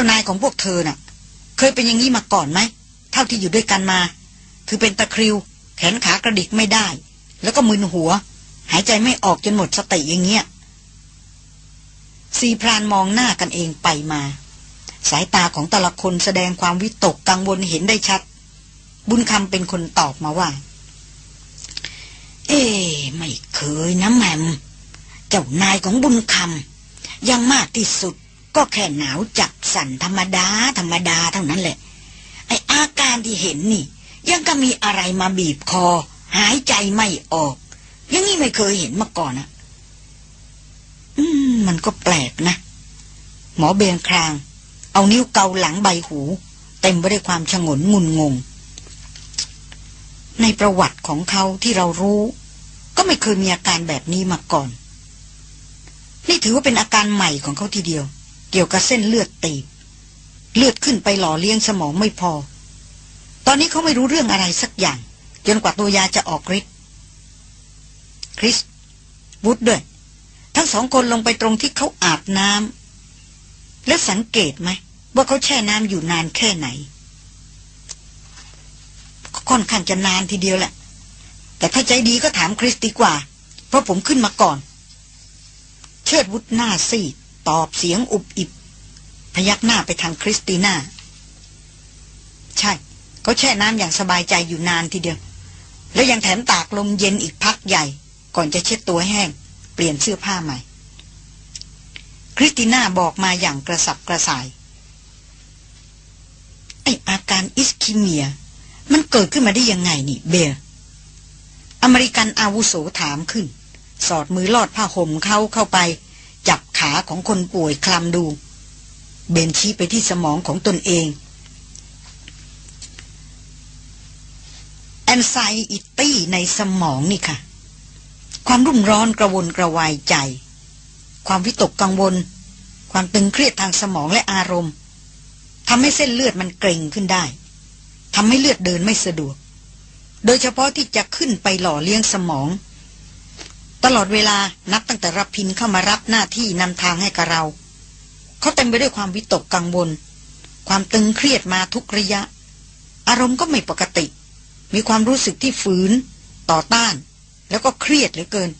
จ้านายของพวกเธอน่ะ เคยเป็นอย่างนี้มาก่อนไหม เท่าที่อยู่ด้วยกันมา คือเป็นตะคริว แขนขากระดิกไม่ได้ แล้วก็มึนหัว หายใจไม่ออกจนหมดสติอย่างเงี้ยสีพรานมองหน้ากันเองไปมา สายตาของแต่ละคนแสดงความวิตกกังวลเห็นได้ชัด บุญคำเป็นคนตอบมาว่า เอ๊ไม่เคยนะแมม เจ้านายของบุญคำยังมากที่สุด ก็แค่หนาวจับสั่นธรรมดา ธรรมดาเท่านั้นแหละ ไออาการที่เห็นนี่ ยังก็มีอะไรมาบีบคอ หายใจไม่ออก ยังนี่ไม่เคยเห็นมาก่อนอะอืม มันก็แปลกนะ หมอเบนคราง เอานิ้วเกาหลังใบหู เต็มไปด้วยความชงนงุนงง ในประวัติของเขาที่เรารู้ ก็ไม่เคยมีอาการแบบนี้มาก่อน นี่ถือว่าเป็นอาการใหม่ของเขาทีเดียว เกี่ยวกับเส้นเลือดตีบ เลือดขึ้นไปหล่อเลี้ยงสมองไม่พอ ตอนนี้เขาไม่รู้เรื่องอะไรสักอย่าง จนกว่าตัวยาจะออกฤทธิ์คริสวุฒด้วย ทั้งสองคนลงไปตรงที่เขาอาบน้ำแล้วสังเกตไหมว่าเขาแช่น้ำอยู่นานแค่ไหน ค่อนข้างจะนานทีเดียวแหละ แต่ถ้าให้ดีก็ถามคริสดีกว่า เพราะผมขึ้นมาก่อน เชิดวุฒหน้าซีด ตอบเสียงอุบอิบ พยักหน้าไปทางคริสติน่า ใช่เขาแช่น้ำอย่างสบายใจอยู่นานทีเดียว แล้วยังแถมตากลมเย็นอีกพักใหญ่ ก่อนจะเช็ดตัวแห้ง เปลี่ยนเสื้อผ้าใหม่ คริสติน่าบอกมาอย่างกระสับกระส่ายไอ้อาการ ischemia มันเกิดขึ้นมาได้ยังไงนี่เบลอเมริกันอาวุโสถามขึ้น สอดมือลอดผ้าห่มเข้าเข้าไป ขาของคนป่วยคลำดู เบลชี้ไปที่สมองของตนเอง anxiety ในสมองนี่ค่ะ ความรุ่มร้อนกระวนกระวายใจ ความวิตกกังวล ความตึงเครียดทางสมองและอารมณ์ทำให้เส้นเลือดมันเกร็งขึ้นได้ทำให้เลือดเดินไม่สะดวก โดยเฉพาะที่จะขึ้นไปหล่อเลี้ยงสมอง ตลอดเวลานับตั้งแต่รับพินเข้ามารับหน้าที่นำทางให้กับเรา เขาเต็มไปด้วยความวิตกกังวล ความตึงเครียดมาทุกระยะ อารมณ์ก็ไม่ปกติ มีความรู้สึกที่ฝืน ต่อต้าน แล้วก็เครียดเหลือเกิน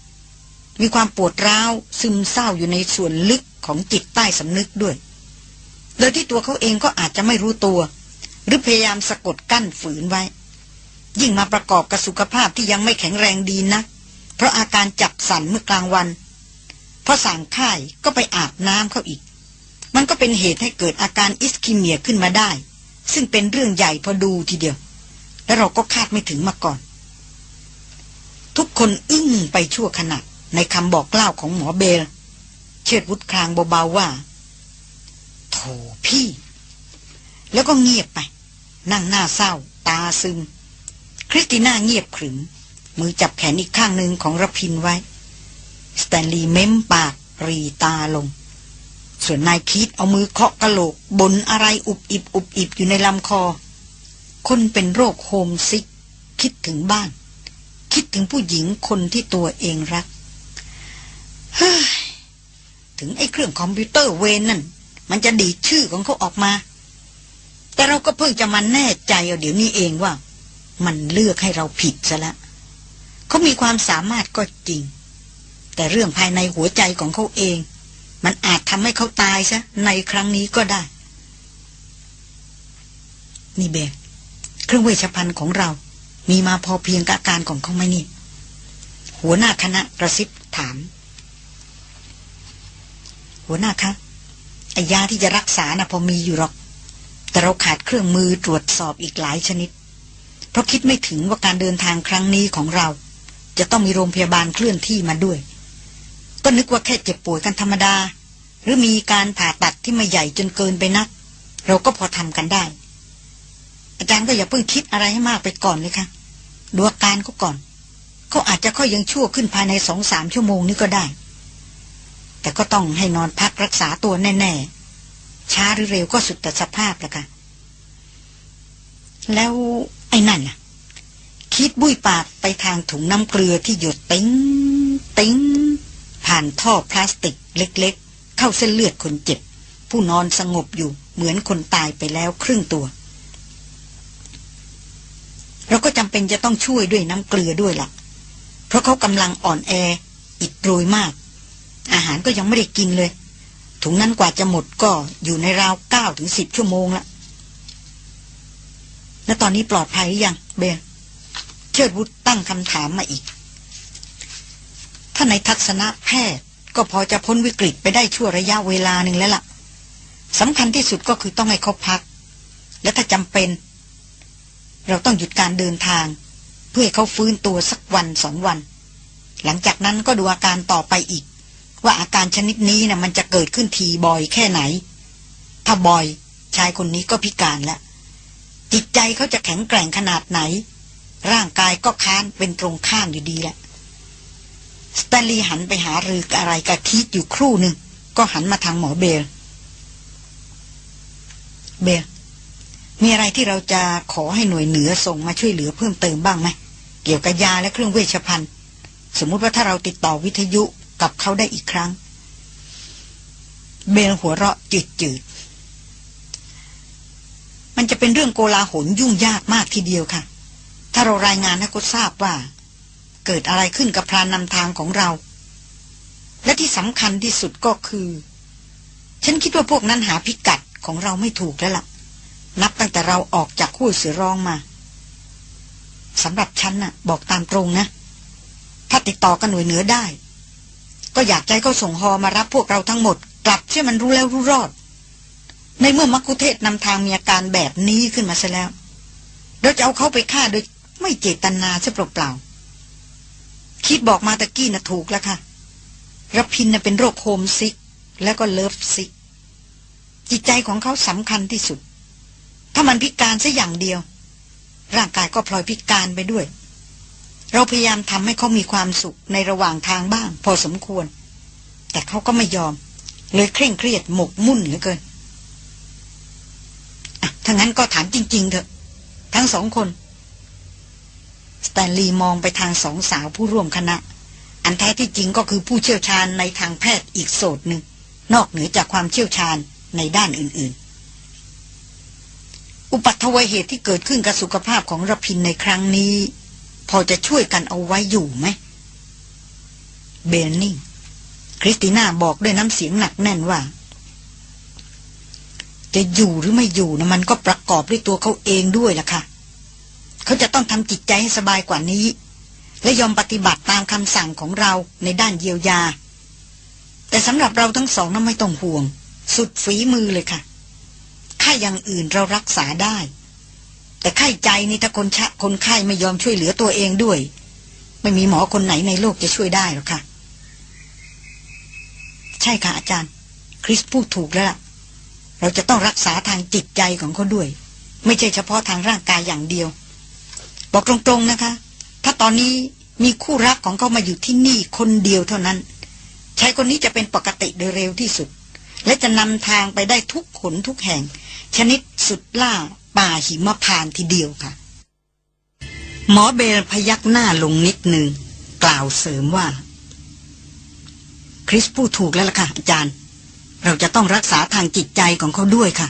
มีความปวดร้าว ซึมเศร้าอยู่ในส่วนลึกของจิตใต้สำนึกด้วย โดยที่ตัวเขาเองก็อาจจะไม่รู้ตัว หรือพยายามสะกดกั้นฝืนไว้ ยิ่งมาประกอบกับสุขภาพที่ยังไม่แข็งแรงดีนะ เพราะอาการจับสันเมื่อกลางวันพอสั่งค่ายก็ไปอาบน้ำเขาอีก มันก็เป็นเหตุให้เกิดอาการอิสคิเมียขึ้นมาได้ ซึ่งเป็นเรื่องใหญ่พอดูทีเดียว และเราก็คาดไม่ถึงมาก่อน ทุกคนอึ้งไปชั่วขณะในคำบอกเล่าของหมอเบล เชิดวุฒครางเบาๆว่าโถพี่ แล้วก็เงียบไป นั่งหน้าเศร้า ตาซึม คริสติน่าเงียบขรึม มือจับแขนอีกข้างหนึ่งของรพินไว้ สแตนลีย์เม้มปากรีตาลง ส่วนนายคิดเอามือเคาะกะโหลก บ่นอะไรอุบอิบอุบอิบอยู่ในลำคอ คนเป็นโรค homesick คิดถึงบ้าน คิดถึงผู้หญิงคนที่ตัวเองรัก เฮ้ย ถึงไอ้เครื่องคอมพิวเตอร์เวรนั่น มันจะดีดชื่อของเขาออกมา แต่เราก็เพิ่งจะมาแน่ใจเอาเดี๋ยวนี้เองว่า มันเลือกให้เราผิดซะแล้ว เขามีความสามารถก็จริง แต่เรื่องภายในหัวใจของเขาเอง มันอาจทำให้เขาตายซะในครั้งนี้ก็ได้ นี่เบเครื่องเวชภัณฑ์ของเรา มีมาพอเพียงกับอาการของเขาไหมนี่ หัวหน้าคณะกระซิบถาม หัวหน้าคะไอยาที่จะรักษานะ่ะพอมีอยู่หรอก แต่เราขาดเครื่องมือตรวจสอบอีกหลายชนิด เพราะคิดไม่ถึงว่าการเดินทางครั้งนี้ของเรา จะต้องมีโรงพยาบาลเคลื่อนที่มาด้วย ก็นึกว่าแค่เจ็บป่วยกันธรรมดา หรือมีการผ่าตัดที่ไม่ใหญ่จนเกินไปนัก เราก็พอทำกันได้ อาจารย์ก็อย่าเพิ่งคิดอะไรให้มากไปก่อนเลยค่ะดูอาการก็ก่อนเขาอาจจะค่อยยังชั่วขึ้นภายในสองสามชั่วโมงนี้ก็ได้ แต่ก็ต้องให้นอนพักรักษาตัวแน่ๆช้าหรือเร็วก็สุดแต่สภาพแล้วค่ะแล้วไอ้นั่นน่ะ คิดบุ้ยปากไปทางถุงน้ำเกลือที่หยดติ้ง ติ้ง ผ่านท่อพลาสติกเล็กๆ เข้าเส้นเลือดคนเจ็บ ผู้นอนสงบอยู่เหมือนคนตายไปแล้วครึ่งตัว เราก็จำเป็นจะต้องช่วยด้วยน้ำเกลือด้วยละ่ะ เพราะเขากำลังอ่อนแอ อิดโรยมาก อาหารก็ยังไม่ได้กินเลย ถุงนั้นกว่าจะหมดก็อยู่ในราวเก้าถึงสิบชั่วโมงละแล้วตอนนี้ปลอดภัยหรือยังเบล ชิดวุฒตั้งคำถามมาอีก ถ้าในทัศนะแพทย์ก็พอจะพ้นวิกฤตไปได้ชั่วระยะเวลาหนึ่งแล้วละ่ะสำคัญที่สุดก็คือต้องให้เขาพัก และถ้าจำเป็น เราต้องหยุดการเดินทาง เพื่อให้เขาฟื้นตัวสักวันสองวัน หลังจากนั้นก็ดูอาการต่อไปอีก ว่าอาการชนิดนี้นะ่ะมันจะเกิดขึ้นทีบ่อยแค่ไหน ถ้าบ่อยชายคนนี้ก็พิการแล้วจิตใจเขาจะแข็งแกร่งขนาดไหน ร่างกายก็ค้านเป็นตรงข้ามอยู่ดีแหละสแตนลีย์หันไปหารืออะไรกับคิดอยู่ครู่หนึ่ง ก็หันมาทางหมอเบล เบล มีอะไรที่เราจะขอให้หน่วยเหนือส่งมาช่วยเหลือเพิ่มเติมบ้างไหม เกี่ยวกับยาและเครื่องเวชภัณฑ์ สมมติว่าถ้าเราติดต่อวิทยุกับเขาได้อีกครั้ง เบลหัวเราะจืดจืดมันจะเป็นเรื่องโกลาหลยุ่งยากมากทีเดียวค่ะ ถ้าเรารายงานให้เขาทราบว่า เกิดอะไรขึ้นกับพรานนำทางของเรา และที่สำคัญที่สุดก็คือ ฉันคิดว่าพวกนั้นหาพิกัดของเราไม่ถูกแล้วละ่ะ นับตั้งแต่เราออกจากคู่เสือร้องมาสำหรับฉันน่ะ บอกตามตรงนะ ถ้าติดต่อกันหน่วยเหนือได้ ก็อยากให้เขาส่งฮอมารับพวกเราทั้งหมด กลับเชื่อมันรู้แล้วรู้รอด ในเมื่อมัคคุเทศก์นำทางมีอาการแบบนี้ขึ้นมาซะแล้วเราจะเอาเขาไปฆ่าโดย ไม่เจตนาใช่เปล่าๆคิดบอกมาตะกี้นะถูกแล้วค่ะรพินนะเป็นโรค homesick แล้วก็ lovesick จิตใจของเขาสำคัญที่สุด ถ้ามันพิการซะอย่างเดียว ร่างกายก็พลอยพิการไปด้วย เราพยายามทำให้เขามีความสุขในระหว่างทางบ้าง พอสมควร แต่เขาก็ไม่ยอม เลยเคร่งเครียดหมกมุ่นเหลือเกินถ้างั้นก็ถามจริง ๆ เถอะ ทั้งสองคน สแตนลีย์มองไปทางสองสาวผู้ร่วมคณะ อันแท้ที่จริงก็คือผู้เชี่ยวชาญในทางแพทย์อีกโสดหนึ่ง นอกเหนือจากความเชี่ยวชาญในด้านอื่น ๆ อุปัตวเหตุที่เกิดขึ้นกับสุขภาพของรพินในครั้งนี้ พอจะช่วยกันเอาไว้อยู่ไหม เบนนิงคริสติน่าบอกด้วยน้ำเสียงหนักแน่นว่าจะอยู่หรือไม่อยู่นะมันก็ประกอบด้วยตัวเขาเองด้วยล่ะค่ะ เขาจะต้องทำจิตใจให้สบายกว่านี้ และยอมปฏิบัติตามคำสั่งของเราในด้านเยียวยา แต่สำหรับเราทั้งสองนั้นไม่ต้องห่วง สุดฝีมือเลยค่ะค่าอย่างอื่นเรารักษาได้ แต่ไข้ใจนี่ถ้าคนชะคนไข้ไม่ยอมช่วยเหลือตัวเองด้วย ไม่มีหมอคนไหนในโลกจะช่วยได้หรอกค่ะ ใช่ค่ะอาจารย์ คริสพูดถูกแล้วล่ะเราจะต้องรักษาทางจิตใจของเขาด้วย ไม่ใช่เฉพาะทางร่างกายอย่างเดียว บอกตรงๆนะคะ ถ้าตอนนี้มีคู่รักของเขามาอยู่ที่นี่คนเดียวเท่านั้นชายคนนี้จะเป็นปกติโดยเร็วที่สุด และจะนำทางไปได้ทุกขนทุกแห่ง ชนิดสุดล่าป่าหิมพานทีเดียวค่ะ หมอเบลพยักหน้าลงนิดหนึ่งกล่าวเสริมว่า คริสพูดถูกแล้วล่ะค่ะอาจารย์ เราจะต้องรักษาทางจิตใจของเขาด้วยค่ะ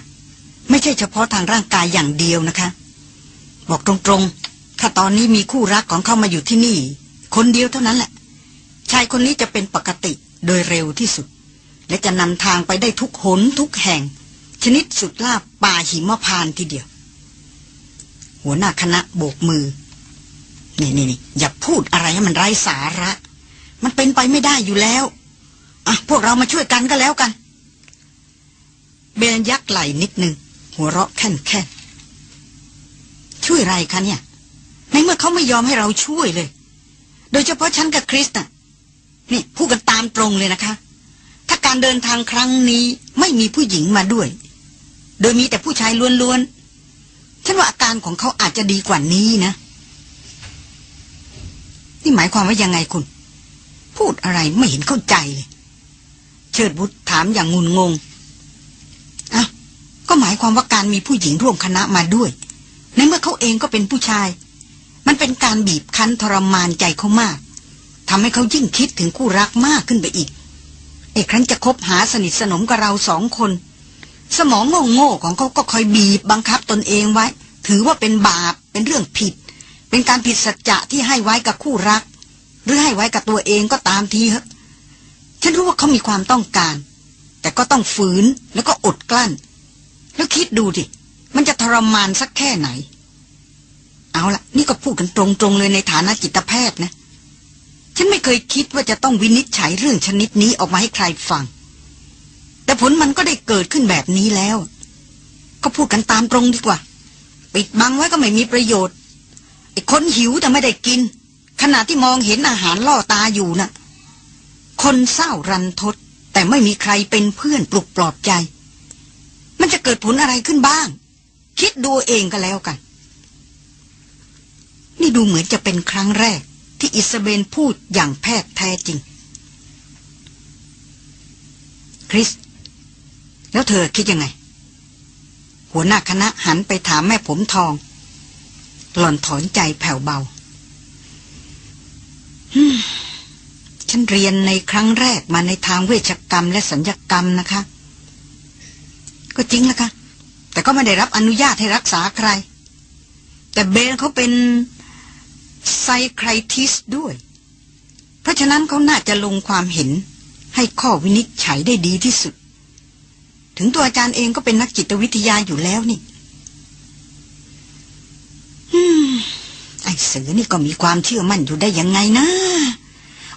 ไม่ใช่เฉพาะทางร่างกายอย่างเดียวนะคะ บอกตรงๆ ถ้าตอนนี้มีคู่รักของเขามาอยู่ที่นี่ คนเดียวเท่านั้นแหละ ชายคนนี้จะเป็นปกติโดยเร็วที่สุด และจะนำทางไปได้ทุกหนทุกแห่ง ชนิดสุดล่าป่าหิมพานทีเดียว หัวหน้าคณะโบกมือ นี่นี่นี่อย่าพูดอะไรให้มันไร้สาระ มันเป็นไปไม่ได้อยู่แล้วอะพวกเรามาช่วยกันก็แล้วกัน เบนยักไหลนิดนึง หัวเราะแค่นแค่ช่วยไรคะเนี่ย ในเมื่อเขาไม่ยอมให้เราช่วยเลย โดยเฉพาะฉันกับคริสน่ะ นี่พูดกันตามตรงเลยนะคะ ถ้าการเดินทางครั้งนี้ไม่มีผู้หญิงมาด้วย โดยมีแต่ผู้ชายล้วนๆ ฉันว่าอาการของเขาอาจจะดีกว่านี้นะ นี่หมายความว่ายังไงคุณ พูดอะไรไม่เห็นเข้าใจเลย เชิดบุตรถามอย่างงุนงงอะก็หมายความว่าการมีผู้หญิงร่วมคณะมาด้วย ในเมื่อเขาเองก็เป็นผู้ชาย มันเป็นการบีบคั้นทรมานใจเขามากทำให้เขายิ่งคิดถึงคู่รักมากขึ้นไปอีกไอ้ครั้นจะคบหาสนิทสนมกับเราสองคน สมองโง่ๆของเขาก็คอยบีบบังคับตนเองไว้ ถือว่าเป็นบาปเป็นเรื่องผิด เป็นการผิดสัจจะที่ให้ไว้กับคู่รัก หรือให้ไว้กับตัวเองก็ตามทีเถอะฉันรู้ว่าเขามีความต้องการ แต่ก็ต้องฝืนแล้วก็อดกลั้น แล้วคิดดูดิมันจะทรมานสักแค่ไหน เอาละนี่ก็พูดกันตรงๆเลยในฐานะจิตแพทย์นะ ฉันไม่เคยคิดว่าจะต้องวินิจฉัยเรื่องชนิดนี้ออกมาให้ใครฟัง แต่ผลมันก็ได้เกิดขึ้นแบบนี้แล้ว ก็พูดกันตามตรงดีกว่า ปิดบังไว้ก็ไม่มีประโยชน์ไอ้คนหิวแต่ไม่ได้กิน ขณะที่มองเห็นอาหารล่อตาอยู่นะ่ะ คนเศร้ารันทด แต่ไม่มีใครเป็นเพื่อนปลุกปลอบใจ มันจะเกิดผลอะไรขึ้นบ้าง คิดดูเองก็แล้วกัน นี่ดูเหมือนจะเป็นครั้งแรก ที่อิสเบนพูดอย่างแพทย์แท้จริง คริส แล้วเธอคิดยังไง หัวหน้าคณะหันไปถามแม่ผมทอง หล่อนถอนใจแผ่วเบาฉันเรียนในครั้งแรกมาในทางเวชกรรมและสัญญกรรมนะคะ ก็จริงแล้วค่ะแต่ก็ไม่ได้รับอนุญาตให้รักษาใคร แต่เบนเขาเป็น ไซครทิสด้วย เพราะฉะนั้นเขาน่าจะลงความเห็น ให้ข้อวินิจฉัยได้ดีที่สุด ถึงตัวอาจารย์เองก็เป็นนักจิตวิทยาอยู่แล้วนี่ไอ้เสือนี่ก็มีความเชื่อมั่นอยู่ได้ยังไงนะ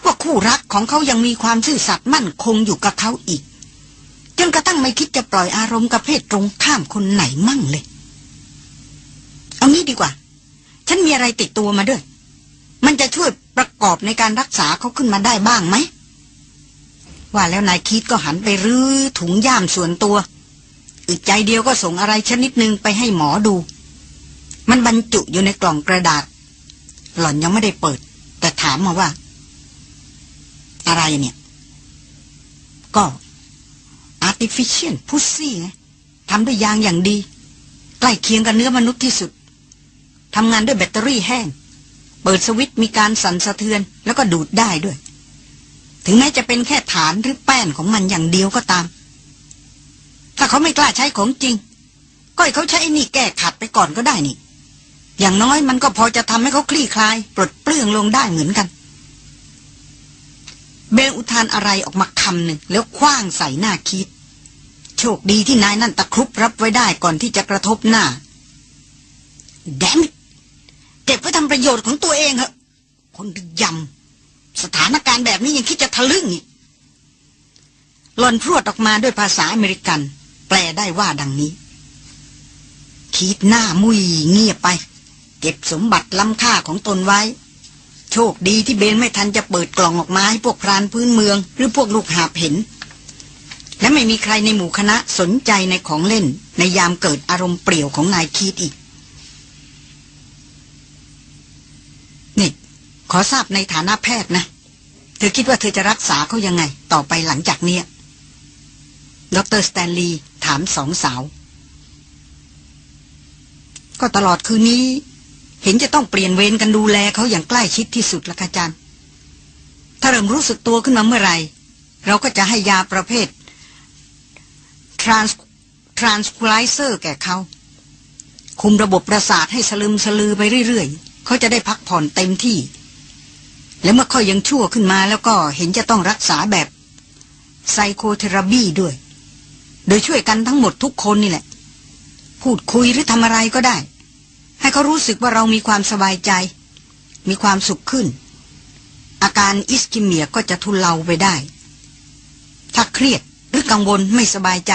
ว่าคู่รักของเขายังมีความซื่อสัตย์มั่นคงอยู่กับเขาอีก จนกระทั่งไม่คิดจะปล่อยอารมณ์กับเพศตรงข้ามคนไหนมั่งเลย เอางี้ดีกว่า ฉันมีอะไรติดตัวมาด้วย มันจะช่วยประกอบในการรักษาเขาขึ้นมาได้บ้างไหม ว่าแล้วนายคิดก็หันไปรื้อถุงย่ามส่วนตัว อึดใจเดียวก็ส่งอะไรชนิดหนึ่งไปให้หมอดู มันบรรจุอยู่ในกล่องกระดาษ หล่อนยังไม่ได้เปิด แต่ถามมาว่า อะไรเนี่ย ก็ artificial pussy ไงทำด้วยยางอย่างดี ใกล้เคียงกับเนื้อมนุษย์ที่สุดทำงานด้วยแบตเตอรี่แห้ง เปิดสวิตมีการสั่นสะเทือนแล้วก็ดูดได้ด้วย ถึงแม้จะเป็นแค่ฐานหรือแป้นของมันอย่างเดียวก็ตาม ถ้าเขาไม่กล้าใช้ของจริง ก็ให้เขาใช้นี่แก้ขัดไปก่อนก็ได้นี่ อย่างน้อยมันก็พอจะทำให้เขาคลี่คลาย ปลดเปลื้องลงได้เหมือนกัน เบลอุทานอะไรออกมาคำหนึ่งแล้วคว้างใส่หน้าคิด โชคดีที่นายนั่นตะครุบรับไว้ได้ก่อนที่จะกระทบหน้าแดม เก็บไว้ทำประโยชน์ของตัวเองเหอะคนยำสถานการณ์แบบนี้ยังคิดจะทะลึ่งอีกหลอนพรวดออกมาด้วยภาษาอเมริกัน แปลได้ว่าดังนี้ คิดหน้ามุยเงียบไป เก็บสมบัติล้ำค่าของตนไว้ โชคดีที่เบนไม่ทันจะเปิดกล่องออกมาให้พวกพรานพื้นเมือง หรือพวกลูกหาเห็น และไม่มีใครในหมู่คณะสนใจในของเล่น ในยามเกิดอารมณ์เปรี่ยวของนายคีดอีก นี่ ขอทราบในฐานะแพทย์นะ เธอคิดว่าเธอจะรักษาเขายังไง ต่อไปหลังจากเนี้ยดรสแตนลีย์ถามสองสาว ก็ตลอดคืนนี้ เห็นจะต้องเปลี่ยนเวรกันดูแลเขาอย่างใกล้ชิดที่สุดละค่ะจันถ้าเริ่มรู้สึกตัวขึ้นมาเมื่อไหร่ เราก็จะให้ยาประเภท trans tranquilizer แก่เขา คุมระบบประสาทให้สลึมสลือไปเรื่อยๆ เขาจะได้พักผ่อนเต็มที่ และเมื่อเขายังชั่วขึ้นมาแล้วก็เห็นจะต้องรักษาแบบไซโคเทราบีด้วย โดยช่วยกันทั้งหมดทุกคนนี่แหละ พูดคุยหรือทำอะไรก็ได้ ให้เขารู้สึกว่าเรามีความสบายใจ มีความสุขขึ้น อาการอิสกิเมียก็จะทุเลาไปได้ ถ้าเครียดหรือกังวลไม่สบายใจ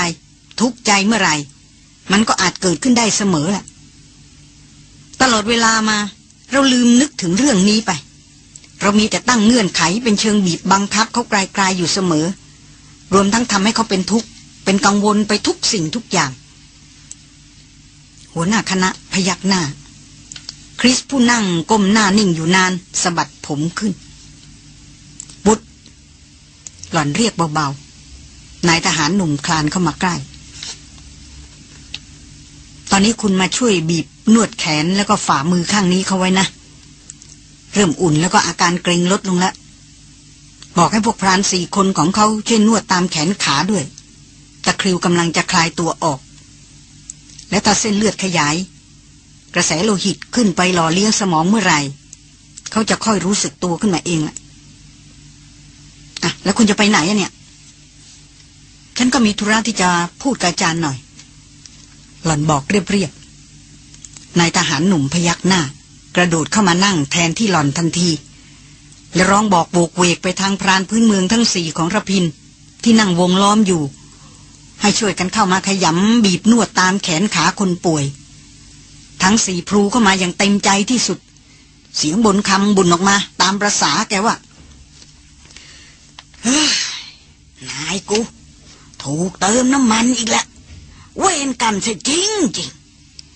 ทุกข์ใจเมื่อไหร่ มันก็อาจเกิดขึ้นได้เสมอแหละตลอดเวลามา เราลืมนึกถึงเรื่องนี้ไป เรามีแต่ตั้งเงื่อนไขเป็นเชิงบีบบังคับเขาไกลๆอยู่เสมอ รวมทั้งทำให้เขาเป็นทุกข์ เป็นกังวลไปทุกสิ่งทุกอย่าง หัวหน้าคณะพยักหน้า คริสผู้นั่งก้มหน้านิ่งอยู่นานสะบัดผมขึ้น บุตร หล่อนเรียกเบาๆนายทหารหนุ่มคลานเข้ามาใกล้ ตอนนี้คุณมาช่วยบีบนวดแขนแล้วก็ฝ่ามือข้างนี้เขาไว้นะ เริ่มอุ่นแล้วก็อาการเกรงลดลงแล้วบอกให้พวกพรานสี่คนของเขาช่วยนวดตามแขนขาด้วย ตะคริวกำลังจะคลายตัวออก และถ้าเส้นเลือดขยาย กระแสโลหิตขึ้นไปหล่อเลี้ยงสมองเมื่อไหร่ เขาจะค่อยรู้สึกตัวขึ้นมาเองแหละอะ แล้วคุณจะไปไหนเนี่ย ฉันก็มีธุระที่จะพูดกับอาจารย์หน่อย หล่อนบอกเรียบๆนายทหารหนุ่มพยักหน้า กระโดดเข้ามานั่งแทนที่หล่อนทันทีและร้องบอกโบกเวกไปทางพรานพื้นเมืองทั้งสี่ของระพิน ที่นั่งวงล้อมอยู่ ให้ช่วยกันเข้ามาขยำบีบนวดตามแขนขาคนป่วย ทั้งสี่พลูเข้ามาอย่างเต็มใจที่สุด เสียงบนคำบุญออกมา ตามประษาแกว่าเฮ้ยนายกู ถูกเติมน้ำมันอีกแล้วเวรกรรมซะจริงจริง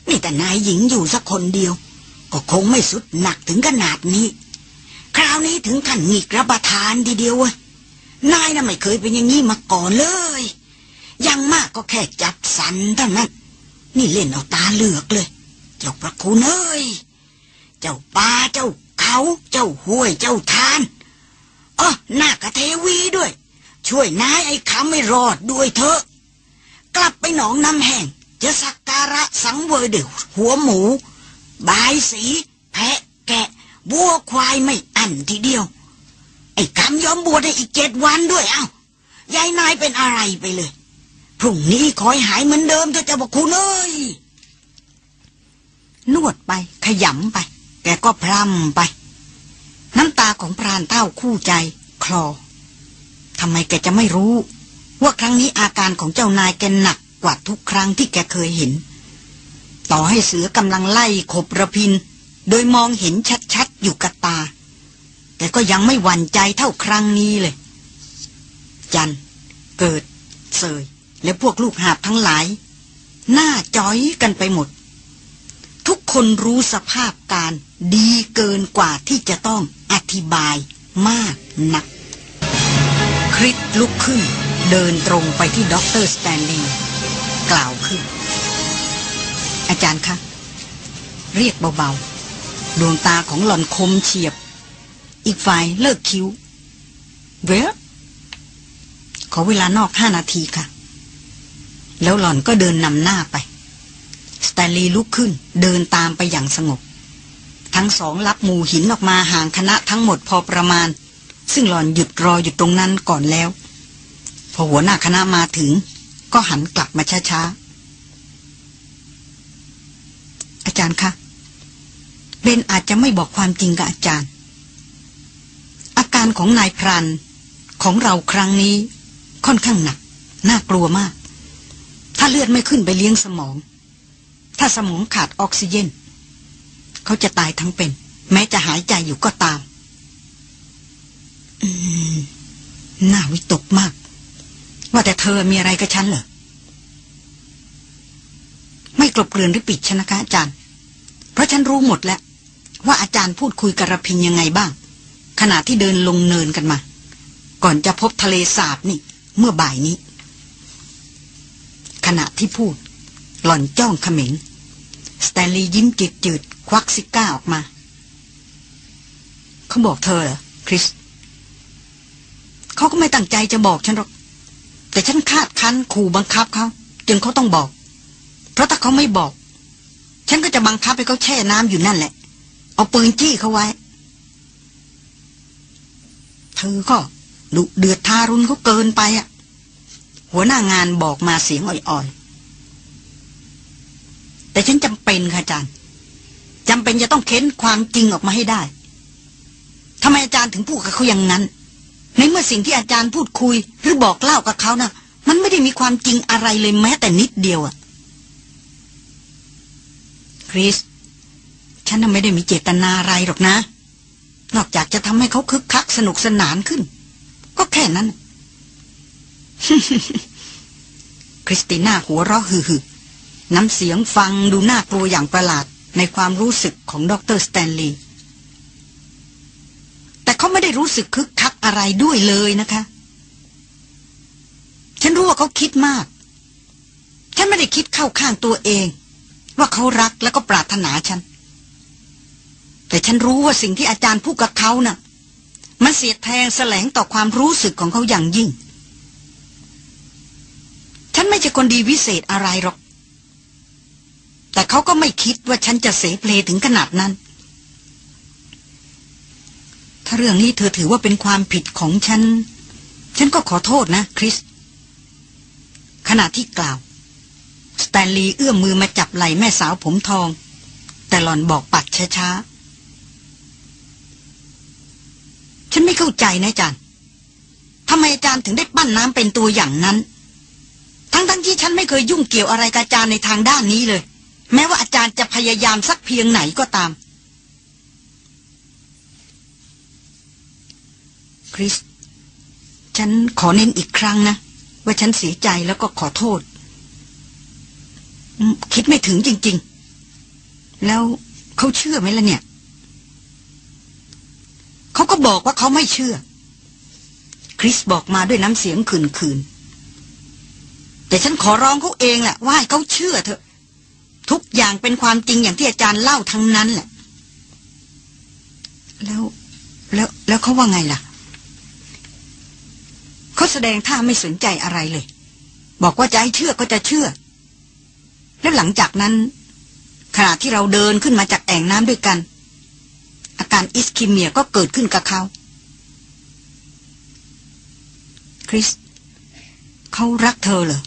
นี่แต่นายหญิงอยู่สักคนเดียว ก็คงไม่สุดหนักถึงขนาดนี้ คราวนี้ถึงขั้นงีกรับประทานทีเดียวเว้ยนายน่ะไม่เคยเป็นอย่างนี้มาก่อนเลย ยังมากก็แค่จัดสรรเท่านั้น นี่เล่นเอาตาเลือกเลย เจ้าประคุณเอ้ย เจ้าป่าเจ้าเขา เจ้าห้วยเจ้าทานอ๋อหน้ากระเทวีด้วย ช่วยนายไอ้คำไม่รอดด้วยเถอะ กลับไปหนองน้ำแห้งจะสักการะสังเวยเดือหัวหมู บายสี แพะแกะวัวควายไม่อั้นทีเดียว ไอ้คำยอมบวชได้อีกเจ็ดวันด้วยเอ้ายายนายเป็นอะไรไปเลย พรุ่งนี้คอยหายเหมือนเดิมเถอะจ้าบอกคุณเอ้ยนวดไปขยำไป แกก็พร่ำไป น้ำตาของพรานเต้าคู่ใจ คลอทำไมแกจะไม่รู้ ว่าครั้งนี้อาการของเจ้านายแกหนักกว่าทุกครั้งที่แกเคยเห็น ต่อให้เสือกำลังไล่ขบระพิน โดยมองเห็นชัดๆอยู่กับตา แต่ก็ยังไม่หวั่นใจเท่าครั้งนี้เลย จัน เกิด เสย และพวกลูกหาบทั้งหลาย หน้าจ๋อยกันไปหมด ทุกคนรู้สภาพการณ์ดีเกินกว่าที่จะต้องอธิบายมากนัก คริสลุกขึ้น เดินตรงไปที่ด็อกเตอร์สแตนลีย์กล่าวขึ้น อาจารย์คะ เรียกเบาๆ ดวงตาของหล่อนคมเฉียบ อีกฝ่ายเลิกคิ้ว เวลขอเวลานอกห้านาทีค่ะ แล้วหล่อนก็เดินนำหน้าไป สแตนลีย์ลุกขึ้นเดินตามไปอย่างสงบ ทั้งสองรับหมู่หินออกมาห่างคณะทั้งหมดพอประมาณ ซึ่งหล่อนหยุดรออยู่ตรงนั้นก่อนแล้ว พอหัวหน้าคณะมาถึง ก็หันกลับมาช้าๆ อา จารย์คะเบนอาจจะไม่บอกความจริงกับอาจารย์ อาการของนายพรานของเราครั้งนี้ค่อนข้างหนัก น่ากลัวมาก ถ้าเลือดไม่ขึ้นไปเลี้ยงสมอง ถ้าสมองขาดออกซิเจน เขาจะตายทั้งเป็น แม้จะหายใจอยู่ก็ตาม อืม น่าวิตกมาก ว่าแต่เธอมีอะไรกับฉันเหรอ ไม่กลบเกลื่อนหรือปิดชนะคะอาจารย์ ราะฉันรู้หมดแล้ว ว่าอาจารย์พูดคุยกับระพินยังไงบ้าง ขณะที่เดินลงเนินกันมา ก่อนจะพบทะเลสาบนี่ เมื่อบ่ายนี้ ขณะที่พูด หล่อนจ้องเขม็งสแตนลีย์ยิ้มจืดจืดควักซิก้าออกมา เขาบอกเธอเหรอคริสเขาก็ไม่ตั้งใจจะบอกฉันหรอก แต่ฉันคาดคั้นขู่บังคับเขาจนเขาต้องบอก เพราะถ้าเขาไม่บอก ฉันก็จะบังคับให้เขาแช่น้ำอยู่นั่นแหละ เอาปืนจี้เขาไว้ เธอก็ดุเดือดทารุณเขาเกินไปอะหัวหน้างานบอกมาเสียงอ่อยๆแต่ฉันจำเป็นค่ะอาจารย์จำเป็นจะต้องเค้นความจริงออกมาให้ได้ทำไมอาจารย์ถึงพูดกับเขาอย่างนั้น ในเมื่อสิ่งที่อาจารย์พูดคุย หรือบอกเล่ากับเขานะ่ะ มันไม่ได้มีความจริงอะไรเลยแม้แต่นิดเดียวอะ คริส ฉันไม่ได้มีเจตนาอะไรหรอกนะ นอกจากจะทำให้เขาคึกคักสนุกสนานขึ้น ก็แค่นั้น คริสติน่าหัวเราะฮือๆน้ำเสียงฟังดูน่ากลัวอย่างประหลาดในความรู้สึกของดรสแตนลีย์แต่เขาไม่ได้รู้สึกคึกคักอะไรด้วยเลยนะคะ ฉันรู้ว่าเขาคิดมาก ฉันไม่ได้คิดเข้าข้างตัวเอง ว่าเขารักแล้วก็ปรารถนาฉัน แต่ฉันรู้ว่าสิ่งที่อาจารย์พูดกับเขานะ่ะ มันเสียแทงแสลงต่อความรู้สึกของเขาอย่างยิ่ง ฉันไม่ใช่คนดีวิเศษอะไรหรอก แต่เขาก็ไม่คิดว่าฉันจะเสเพลถึงขนาดนั้น ถ้าเรื่องนี้เธอถือว่าเป็นความผิดของฉัน ฉันก็ขอโทษนะ คริสขณะที่กล่าว สแตนลีย์เอื้อมมือมาจับไหล่แม่สาวผมทอง แต่หล่อนบอกปัดช้าๆ ฉันไม่เข้าใจนะอาจารย์ทำไมอาจารย์ถึงได้ปั้นน้ำเป็นตัวอย่างนั้น ทั้งๆทที่ฉันไม่เคยยุ่งเกี่ยวอะไรกับอาจารย์ในทางด้านนี้เลย แม้ว่าอาจารย์จะพยายามสักเพียงไหนก็ตาม คริส ฉันขอเน้นอีกครั้งนะ ว่าฉันเสียใจแล้วก็ขอโทษ คิดไม่ถึงจริง ๆ แล้วเขาเชื่อไหมล่ะเนี่ย เขาก็บอกว่าเขาไม่เชื่อ คริสบอกมาด้วยน้ำเสียงขื่นๆ แต่ฉันขอร้องเขาเองแหละว่าให้เขาเชื่อเถอะ ทุกอย่างเป็นความจริงอย่างที่อาจารย์เล่าทั้งนั้นแหละ แล้วแล้วแล้วเขาว่าไงล่ะ เขาแสดงท่าไม่สนใจอะไรเลย บอกว่าจะให้เชื่อก็จะเชื่อ แล้วหลังจากนั้น ขณะที่เราเดินขึ้นมาจากแอ่งน้ำด้วยกัน อาการอิสคิเมียก็เกิดขึ้นกับเขา คริส เขารักเธอเหรอ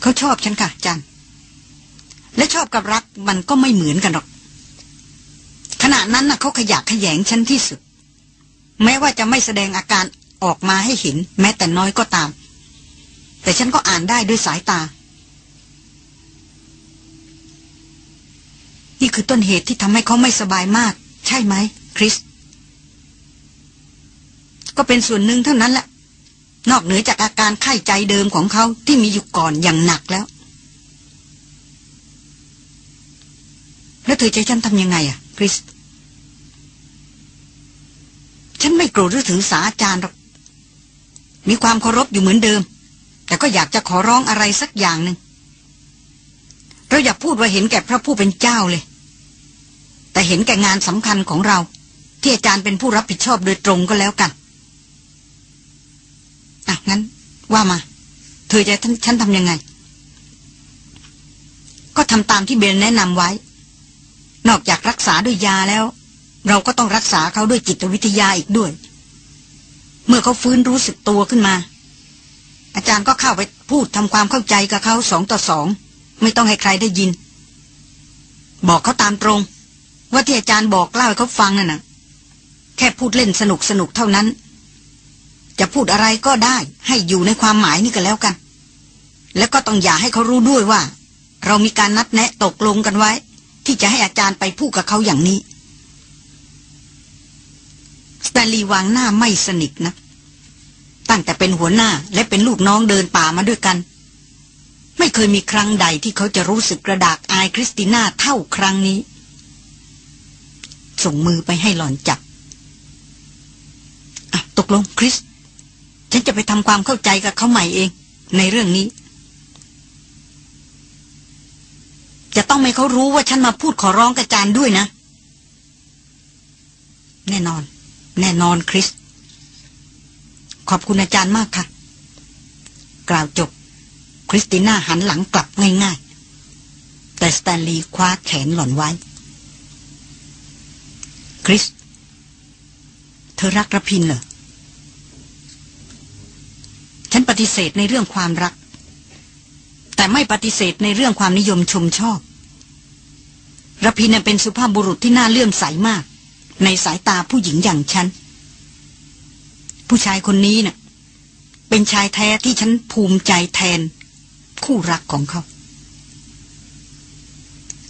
เขาชอบฉันค่ะจัน และชอบกับรักมันก็ไม่เหมือนกันหรอก ขณะนั้นน่ะเขาขยักขยงฉันที่สุด แม้ว่าจะไม่แสดงอาการออกมาให้เห็น แม้แต่น้อยก็ตาม แต่ฉันก็อ่านได้ด้วยสายตา นี่คือต้นเหตุที่ทำให้เขาไม่สบายมาก ใช่ไหม คริส ก็เป็นส่วนหนึ่งเท่านั้นแหละ นอกเหนือจากอาการไข้ใจเดิมของเขาที่มีอยู่ก่อนอย่างหนักแล้ว แล้วเธอจะฉันทำยังไงอะคริสฉันไม่โกรธหรือถือสาอาจารย์หรอก มีความเคารพอยู่เหมือนเดิม แต่ก็อยากจะขอร้องอะไรสักอย่างหนึ่งเราอย่าพูดว่าเห็นแก่พระผู้เป็นเจ้าเลย แต่เห็นแก่งานสำคัญของเรา ที่อาจารย์เป็นผู้รับผิดชอบโดยตรงก็แล้วกันอะงั้น ว่ามา เธอจะฉันทำยังไง ก็ทำตามที่เบลแนะนำไว้ นอกจากรักษาด้วยยาแล้ว เราก็ต้องรักษาเขาด้วยจิตวิทยาอีกด้วย เมื่อเขาฟื้นรู้สึกตัวขึ้นมา อาจารย์ก็เข้าไปพูดทำความเข้าใจกับเขาสองต่อสอง ไม่ต้องให้ใครได้ยิน บอกเขาตามตรง ว่าที่อาจารย์บอกเล่าให้เขาฟังนั่นนะแค่พูดเล่นสนุกสนุกเท่านั้น จะพูดอะไรก็ได้ ให้อยู่ในความหมายนี่ก็แล้วกัน แล้วก็ต้องอย่าให้เขารู้ด้วยว่า เรามีการนัดแนะตกลงกันไว้ ที่จะให้อาจารย์ไปพูดกับเขาอย่างนี้สแตนลีย์วางหน้าไม่สนิทนะ ตั้งแต่เป็นหัวหน้าและเป็นลูกน้องเดินป่ามาด้วยกัน ไม่เคยมีครั้งใดที่เขาจะรู้สึกกระดากอายคริสติน่าเท่าครั้งนี้ ส่งมือไปให้หล่อนจับอะตกลงคริส ฉันจะไปทำความเข้าใจกับเขาใหม่เอง ในเรื่องนี้ จะต้องให้เขารู้ว่าฉันมาพูดขอร้องกับจารย์ด้วยนะ แน่นอน แน่นอนคริส ขอบคุณอาจารย์มากค่ะ กล่าวจบ คริสติน่าหันหลังกลับง่ายๆ แต่สแตนลีย์คว้าแขนหล่อนไว้ คริส เธอรักระพินเหรอ ฉันปฏิเสธในเรื่องความรัก แต่ไม่ปฏิเสธในเรื่องความนิยมชมชอบระพินเป็นสุภาพบุรุษที่น่าเลื่อมใสมาก ในสายตาผู้หญิงอย่างฉัน ผู้ชายคนนี้เนะ่ะ เป็นชายแท้ที่ฉันภูมิใจแทน คู่รักของเขา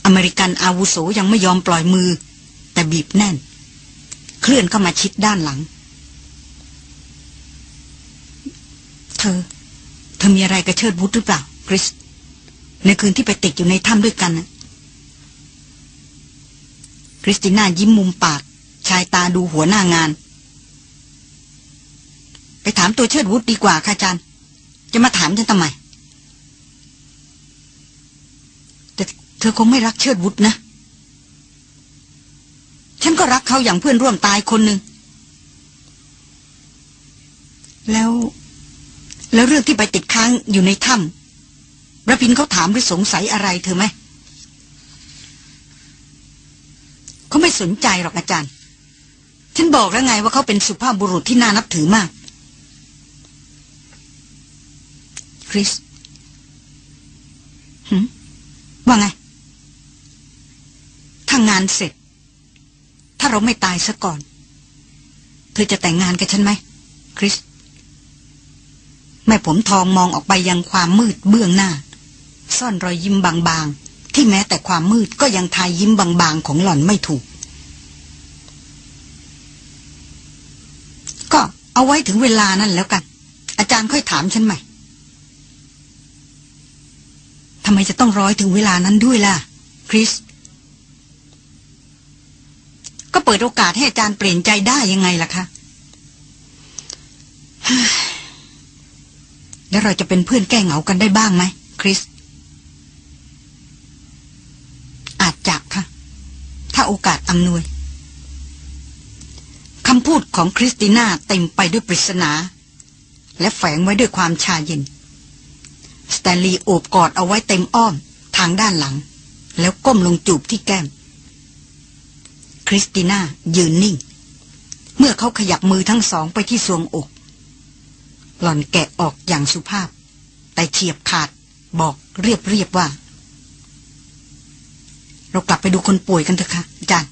อเมริกันอาวุโสยังไม่ยอมปล่อยมือ แต่บีบแน่น เคลื่อนเข้ามาชิดด้านหลัง เธอ เธอมีอะไรกับเชิดวุฒหรือเปล่าคริสในคืนที่ไปติดอยู่ในถ้ำด้วยกันนะคริสติน่ายิ้มมุมปาก ชายตาดูหัวหน้างาน ถามตัวเชิดวุฒดีกว่าค่ะอาจารย์ จะมาถามฉันทำไม แต่เธอคงไม่รักเชิดวุฒนะ ฉันก็รักเขาอย่างเพื่อนร่วมตายคนหนึ่ง แล้วแแล้วเรื่องที่ไปติดค้างอยู่ในถ้ำระพินเขาถามหรือสงสัยอะไรเธอไหมเขาไม่สนใจหรอกอาจารย์ ฉันบอกแล้วไงว่าเขาเป็นสุภาพบุรุษที่น่านับถือมาก คริสหืว่าไง ถ้างานเสร็จ ถ้าเราไม่ตายซะก่อน เธอจะแต่งงานกับฉันไหม คริส แม่ผมทองมองออกไปยังความมืดเบื้องหน้า ซ่อนรอยยิ้มบางๆ ที่แม้แต่ความมืดก็ยังทายยิ้มบางๆ ของหล่อนไม่ถูก ก็เอาไว้ถึงเวลานั่นแล้วกัน อาจารย์ค่อยถามฉันใหม่ ทำไมจะต้องร้อยถึงเวลานั้นด้วยล่ะ คริส ก็เปิดโอกาสให้อาจารย์เปลี่ยนใจได้ยังไงล่ะคะแล้วเราจะเป็นเพื่อนแก้เหงากันได้บ้างไหมคริส อาจจะค่ะ ถ้าโอกาสอำนวยคำพูดของคริสติน่าเต็มไปด้วยปริศนา และแฝงไว้ด้วยความชาเย็น สแตนลีย์โอบกอดเอาไว้เต็มอ้อมทางด้านหลัง แล้วก้มลงจูบที่แก้ม คริสติน่ายืนนิ่ง เมื่อเขาขยับมือทั้งสองไปที่สวงอก หล่อนแกะออกอย่างสุภาพ แต่เฉียบขาดบอกเรียบเรียบว่า เรากลับไปดูคนป่วยกันเถอะค่ะอาจารย์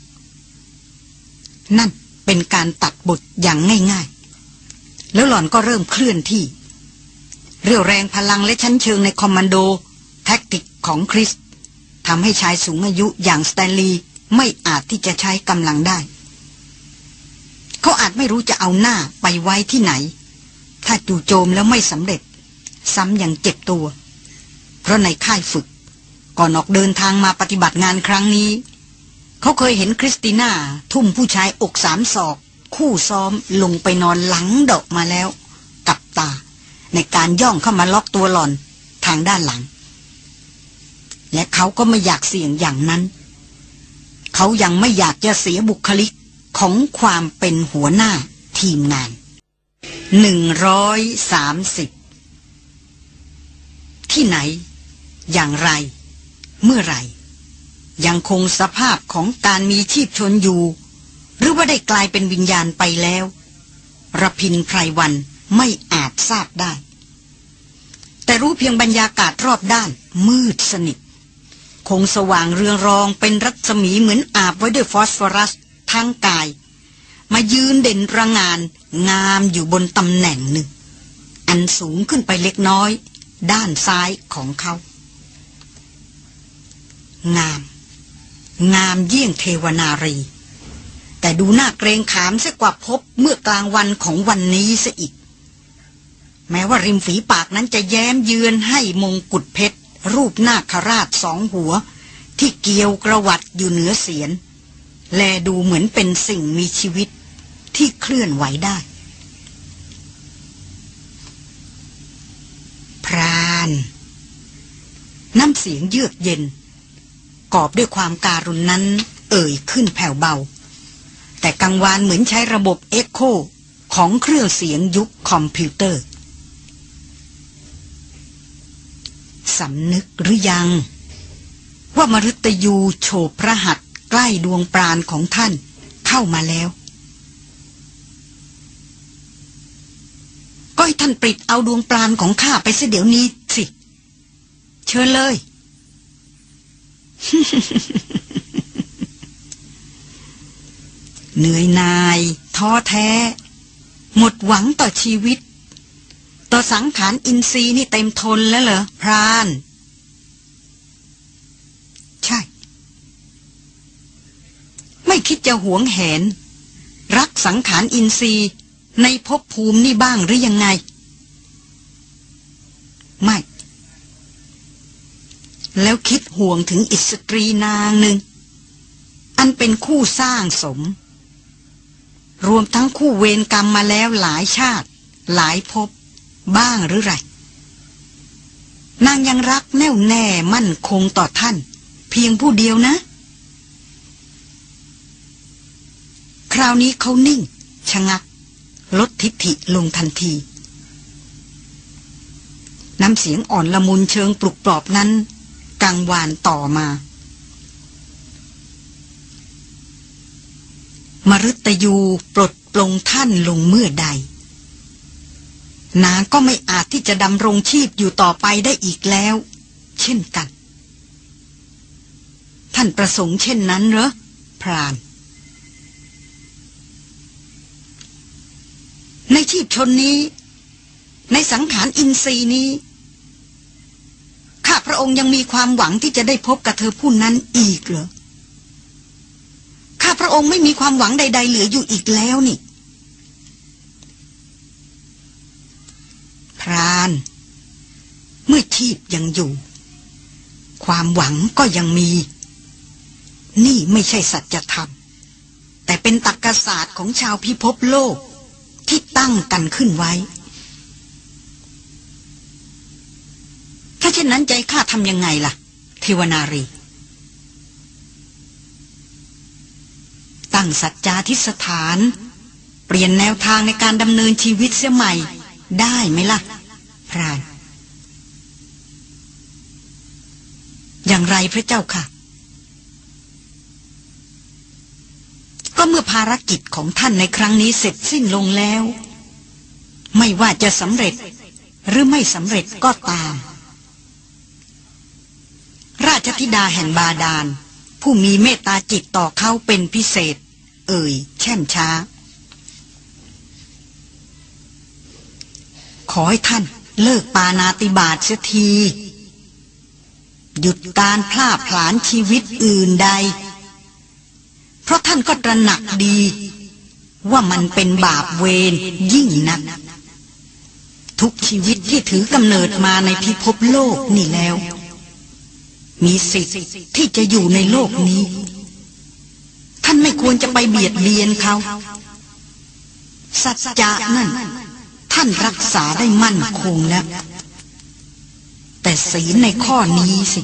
นั่นเป็นการตัดบทอย่างง่าย ๆ แล้วหล่อนก็เริ่มเคลื่อนที่ เรี่ยวแรงพลังและชั้นเชิงในคอมมานโด แท็กติกของคริสทำให้ชายสูงอายุอย่างสแตนลีย์ไม่อาจที่จะใช้กำลังได้ เขาอาจไม่รู้จะเอาหน้าไปไว้ที่ไหน ถ้าจู่โจมแล้วไม่สำเร็จ ซ้ำอย่างเจ็บตัว เพราะในค่ายฝึก ก่อนออกเดินทางมาปฏิบัติงานครั้งนี้ เขาเคยเห็นคริสติน่า ทุ่มผู้ชายอกสามศอก คู่ซ้อมลงไปนอนหลังดอกมาแล้ว กับตา ในการย่องเข้ามาล็อกตัวหล่อนทางด้านหลัง และเขาก็ไม่อยากเสี่ยงอย่างนั้น เขายังไม่อยากจะเสียบุคลิกของความเป็นหัวหน้าทีมงานหนึ่งร้อยสามสิบที่ไหน อย่างไร เมื่อไหร่ยังคงสภาพของการมีชีพชนอยู่ หรือว่าได้กลายเป็นวิญญาณไปแล้วระพินไพรวัน ไม่อาจทราบได้ แต่รู้เพียงบรรยากาศรอบด้าน มืดสนิท คงสว่างเรืองรองเป็นรัศมีเหมือนอาบไว้ด้วยฟอสฟอรัสทั้งกาย มายืนเด่นระงาน งามอยู่บนตำแหน่งหนึ่ง อันสูงขึ้นไปเล็กน้อย ด้านซ้ายของเขา งาม งามเยี่ยงเทวนารีแต่ดูน่าเกรงขามเสียกว่าพบเมื่อกลางวันของวันนี้ซะอีก แม้ว่าริมฝีปากนั้นจะแย้มเยือนให้มงกุฎเพชร รูปนาคราชสองหัว ที่เกี่ยวกระวัดอยู่เหนือเสียน แลดูเหมือนเป็นสิ่งมีชีวิตที่เคลื่อนไหวได้ พรานน้ำเสียงเยือกเย็น กอบด้วยความการุณนั้น เอ่ยขึ้นแผ่วเบา แต่กังวานเหมือนใช้ระบบเอ็กโคของเครื่องเสียงยุคคอมพิวเตอร์ สำนึกหรือยัง ว่ามรุตยูโฉบพระหัตใกล้ดวงปราณของท่านเข้ามาแล้ว ก็ให้ท่านปริดเอาดวงปราณของข้าไปเสียเดี๋ยวนี้สิ เชิญเลย เหนื่อยนาย ท้อแท้ หมดหวังต่อชีวิต ต่อสังขารอินทรีย์นี่เต็มทนแล้วเหรอพราน ใช่ ไม่คิดจะหวงแหน รักสังขารอินทรีย์ในภพภูมินี่บ้างหรือยังไง ไม่ แล้วคิดห่วงถึงอิสตรีนางหนึ่ง อันเป็นคู่สร้างสม รวมทั้งคู่เวรกรรมมาแล้วหลายชาติ หลายภพ บ้างหรือไร นางยังรักแน่วแน่มั่นคงต่อท่าน เพียงผู้เดียวนะ คราวนี้เขานิ่ง ชะงัก ลดทิฐิลงทันที น้ำเสียงอ่อนละมุนเชิงปลุกปลอบนั้น กังวานต่อมา มรุตยูปลดปลงท่านลงเมื่อใด นางก็ไม่อาจที่จะดำรงชีพอยู่ต่อไปได้อีกแล้ว เช่นกัน ท่านประสงค์เช่นนั้นเหรอพรานในชีพชนนี้ ในสังขารอินทรีย์นี้ข้าพระองค์ยังมีความหวังที่จะได้พบกับเธอผู้นั้นอีกเหรอข้าพระองค์ไม่มีความหวังใด ๆ เหลืออยู่อีกแล้วนี่ ราน เมื่อชีพยังอยู่ ความหวังก็ยังมี นี่ไม่ใช่สัจธรรม แต่เป็นตรรกศาสตร์ของชาวพิภพโลกที่ตั้งกันขึ้นไว้ ถ้าเช่นนั้นใจข้าทำยังไงล่ะ เทวนารี ตั้งสัจจาทิสถาน เปลี่ยนแนวทางในการดำเนินชีวิตเสียใหม่ ได้ไหมล่ะ พราน อย่างไรพระเจ้าค่ะ ก็เมื่อภารกิจของท่านในครั้งนี้เสร็จสิ้นลงแล้ว ไม่ว่าจะสำเร็จหรือไม่สำเร็จก็ตาม ราชธิดาแห่งบาดาล ผู้มีเมตตาจิตต่อเขาเป็นพิเศษ เอ่ย แช่มช้า อให้ท่านเลิกปานาติบาตเสียที หยุดการพลาดผลาญชีวิตอื่นใด เพราะท่านก็ตระหนักดี ว่ามันเป็นบาปเวรยิ่งนัก ทุกชีวิตที่ถือกำเนิดมาในพิภพโลกนี่แล้ว มีสิทธิ์ที่จะอยู่ในโลกนี้ ท่านไม่ควรจะไปเบียดเบียนเขา สัจจะนั่น ท่านรักษาได้มั่นคงแล้ว แต่ศีลในข้อนี้สิ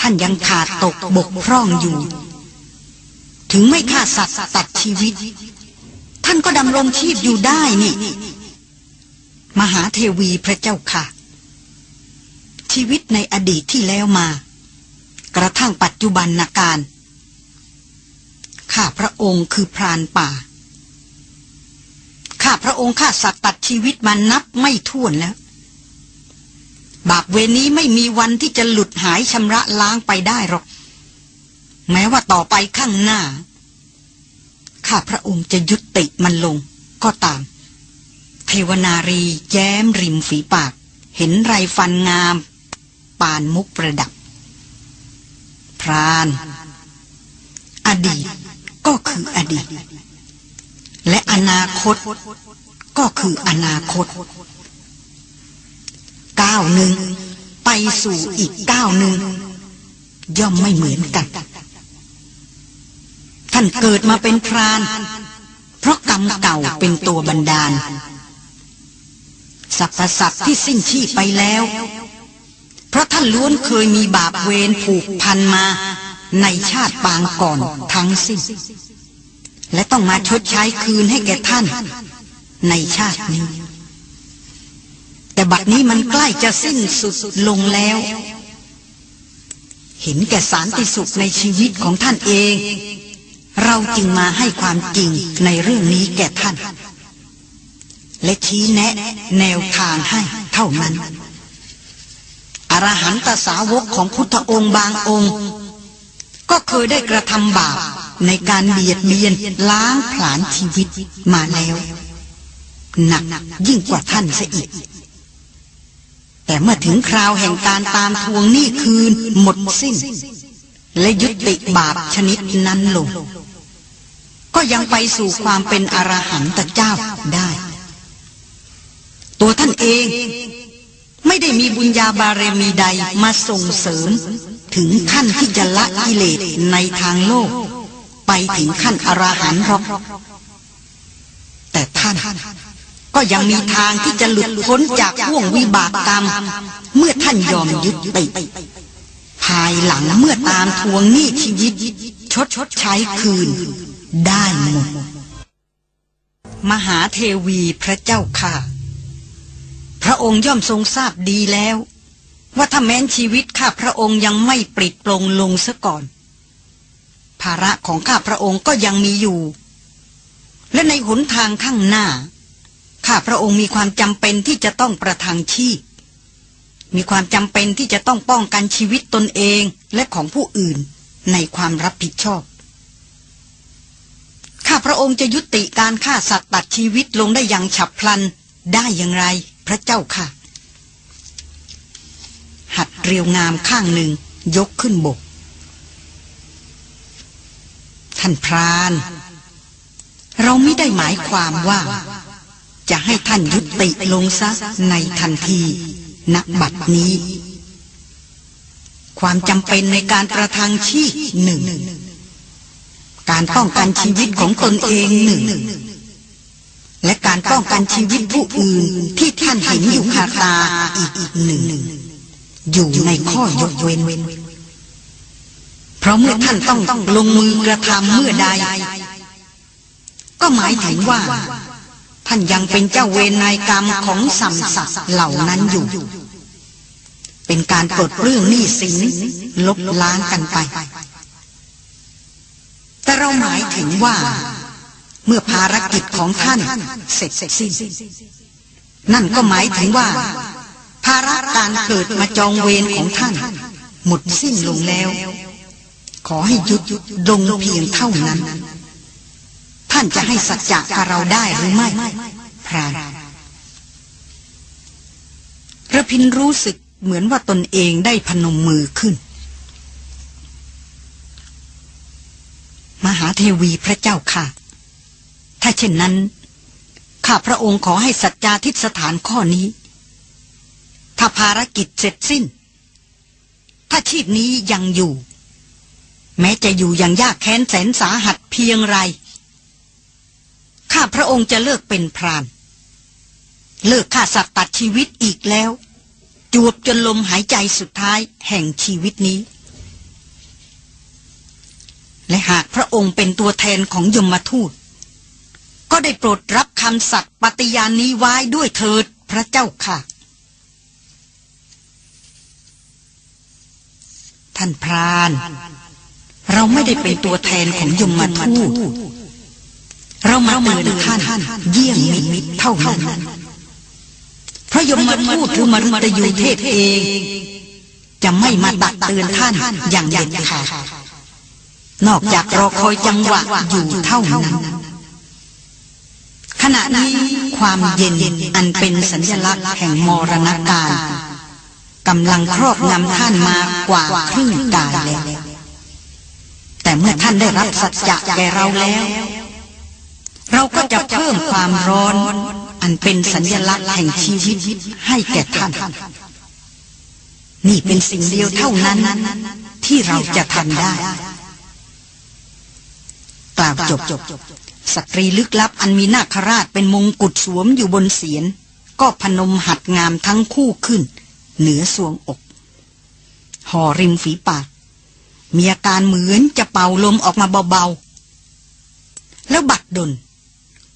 ท่านยังขาดตกบกพร่องอยู่ ถึงไม่ฆ่าสัตว์ตัดชีวิต ท่านก็ดำรงชีพอยู่ได้นี่ มหาเทวีพระเจ้าค่ะ ชีวิตในอดีตที่แล้วมา กระทั่งปัจจุบันนาการข้าพระองค์คือพรานป่า ข้าพระองค์ฆ่าสัตว์ตัดชีวิตมันนับไม่ถ้วนแล้ว บาปเวรนี้ไม่มีวันที่จะหลุดหายชำระล้างไปได้หรอก แม้ว่าต่อไปข้างหน้า ข้าพระองค์จะยุติมันลงก็ตาม เทวนารีแย้มริมฝีปาก เห็นไรฟันงาม ปานมุกประดับ พราน อดีตก็คืออดีต และอนาคต ก็คืออนาคตก้าวหนึ่งไปสู่อีกก้าวหนึ่งย่อมไม่เหมือนกัน ท่านเกิดมาเป็นพราน เพราะกรรมเก่าเป็นตัวบันดาลสรรพสัตว์ที่สิ้นชีพไปแล้ว เพราะท่านล้วนเคยมีบาปเวรผูกพันมาในชาติปางก่อนทั้งสิ้น และต้องมาชดใช้คืนให้แก่ท่าน ในชาตินี้ แต่บัดนี้มันใกล้จะสิ้นสุดลงแล้ว เห็นแก่สารติสุขในชีวิตของท่านเอง เราจึงมาให้ความจริงในเรื่องนี้แก่ท่าน และชี้แนะแนวทางให้เท่านั้นอรหันตสาวกของพุทธองค์บางองค์ ก็เคยได้กระทำบาปในการเบียดเบียนล้างผลาญชีวิตมาแล้ว หนักยิ่งกว่าท่านเสียอีก แต่เมื่อถึงคราวแห่งการตามทวงหนี้คืนหมดสิ้น และยุติบาปชนิดนั้นลง ก็ยังไปสู่ความเป็นอรหันตเจ้าได้ ตัวท่านเองไม่ได้มีบุญญาบารมีใดมาส่งเสริม ถึงขั้นที่จะละกิเลสในทางโลก ไปถึงขั้นอราหันต์หรอกแต่ท่านก็ยังมีทางที่จะหลุดพ้นจากห่วงวิบากกรรม เมื่อท่านยอมยุติภายหลังเมื่อตามทวงหนี้ชีวิต ชดชดใช้คืน ได้หมดมหาเทวีพระเจ้าค่ะ พระองค์ย่อมทรงทราบดีแล้ว ว่าถ้าแม้นชีวิตข้าพระองค์ยังไม่ปลิดปลงลงซะก่อน ภาระของข้าพระองค์ก็ยังมีอยู่ และในหนทางข้างหน้า ข้าพระองค์มีความจำเป็นที่จะต้องประทังชีพ มีความจำเป็นที่จะต้องป้องกันชีวิตตนเองและของผู้อื่นในความรับผิดชอบ ข้าพระองค์จะยุติการฆ่าสัตว์ตัดชีวิตลงได้อย่างฉับพลันได้อย่างไร พระเจ้าค่ะ หัดเรียวงามข้างหนึ่งยกขึ้นบก ท่านพราน เราไม่ได้หมายความว่า จะให้ท่านยุติลงซะในทันทีณบัดนี้ ความจำเป็นในการประทังชีพหนึ่ง การป้องกันชีวิตของตนเองหนึ่งและการป้องกันชีวิตผู้อื่นที่ท่านเห็นอยู่คาตาอีกหนึ่ง อยู่ในข้อยกเว้น เพราะเมื่อท่านต้องลงมือกระทำเมื่อใด ก็หมายถึงว่า ท่านยังเป็นเจ้าเวรนายกรรมของสัมสัตเหล่านั้นอยู่ เป็นการปลดเรื่องหนี้สินลบล้างกันไป แต่เราหมายถึงว่า เมื่อภารกิจของท่านเสร็จสิ้นนั่นก็หมายถึงว่า ภาระการเกิดมาจองเวรของท่าน หมดสิ้นลงแล้ว ขอให้หยุดลงเพียงเท่านั้น ท่านจะให้สัจจะกับเราได้หรือไม่ พรานระพินรู้สึกเหมือนว่าตนเองได้พนมมือขึ้น มหาเทวีพระเจ้าค่ะ ถ้าเช่นนั้น ข้าพระองค์ขอให้สัจจาทิศสถานข้อนี้ ถ้าภารกิจเสร็จสิ้น ถ้าชีพนี้ยังอยู่ แม้จะอยู่อย่างยากแค้นแสนสาหัสเพียงไร ข้าพระองค์จะเลิกเป็นพราน เลิกฆ่าสัตว์ตัดชีวิตอีกแล้ว จวบจนลมหายใจสุดท้ายแห่งชีวิตนี้ และหากพระองค์เป็นตัวแทนของยมทูต ก็ได้โปรดรับคำสัตย์ปฏิญาณนี้ไว้ด้วยเถิดพระเจ้าค่ะานพราน เราไม่ได้เป็นตัวแทนของยมทูตเรามาเตือนท่านเยี่ยงมิตรเท่านั้นพราะยมทูตหรือมรุตยูเทพเอง จะไม่มาตักเตือนท่านอย่างเด็ดขาดนอกจากรอคอยจังหวะอยู่เท่านั้นขณะนี้ความเย็นอันเป็นสัญลักษณ์แห่งมรณการ กำลังครอบงำท่านมากว่าครึ่งกายแล้ว แต่เมื่อท่านได้รับสัจจะแก่เราแล้ว เราก็จะเพิ่มความร้อน อันเป็นสัญลักษณ์แห่งชีวิตให้แก่ท่าน นี่เป็นสิ่งเดียวเท่านั้น ที่เราจะทำได้ กล่าวจบสตรีลึกลับอันมีนาคราชเป็นมงกุฎสวมอยู่บนเสียน ก็พนมหัดงามทั้งคู่ขึ้น เหนือสวงอก ห่อริมฝีปาก มีอาการเหมือนจะเป่าลมออกมาเบาๆ แล้วบัดดล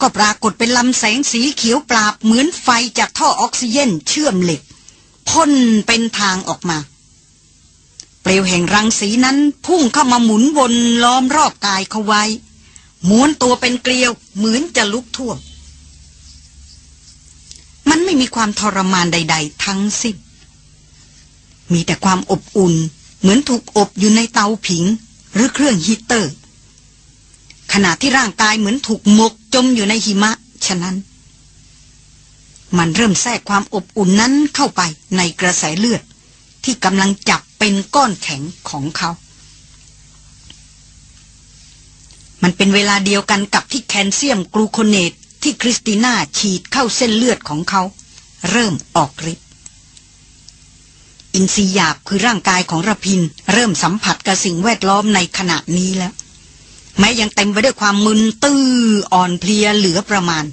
ก็ปรากฏเป็นลำแสงสีเขียวปราบเหมือนไฟจากท่อออกซิเจนเชื่อมเหล็กพ่นเป็นทางออกมา เปลวแห่งรังสีนั้นพุ่งเข้ามาหมุนวนล้อมรอบกายเขาไว้ม้วนตัวเป็นเกลียวเหมือนจะลุกท่วม มันไม่มีความทรมานใด ๆ ทั้งสิ้น มีแต่ความอบอุ่น เหมือนถูกอบอยู่ในเตาผิง หรือเครื่องฮีเตอร์ ขณะที่ร่างกายเหมือนถูกหมกจมอยู่ในหิมะ ฉะนั้น มันเริ่มแทรกความอบอุ่นนั้นเข้าไปในกระแสเลือด ที่กำลังจับเป็นก้อนแข็งของเขา มันเป็นเวลาเดียวกันกับที่แคลเซียมกลูโคเนตที่คริสติน่าฉีดเข้าเส้นเลือดของเขา เริ่มออกฤทธิ์ อินทรีย์หยาบคือร่างกายของระพิน เริ่มสัมผัสกับสิ่งแวดล้อมในขณะนี้แล้ว แม้ยังเต็มไปด้วยความมึนตื้ออ่อนเพลียเหลือประมาณ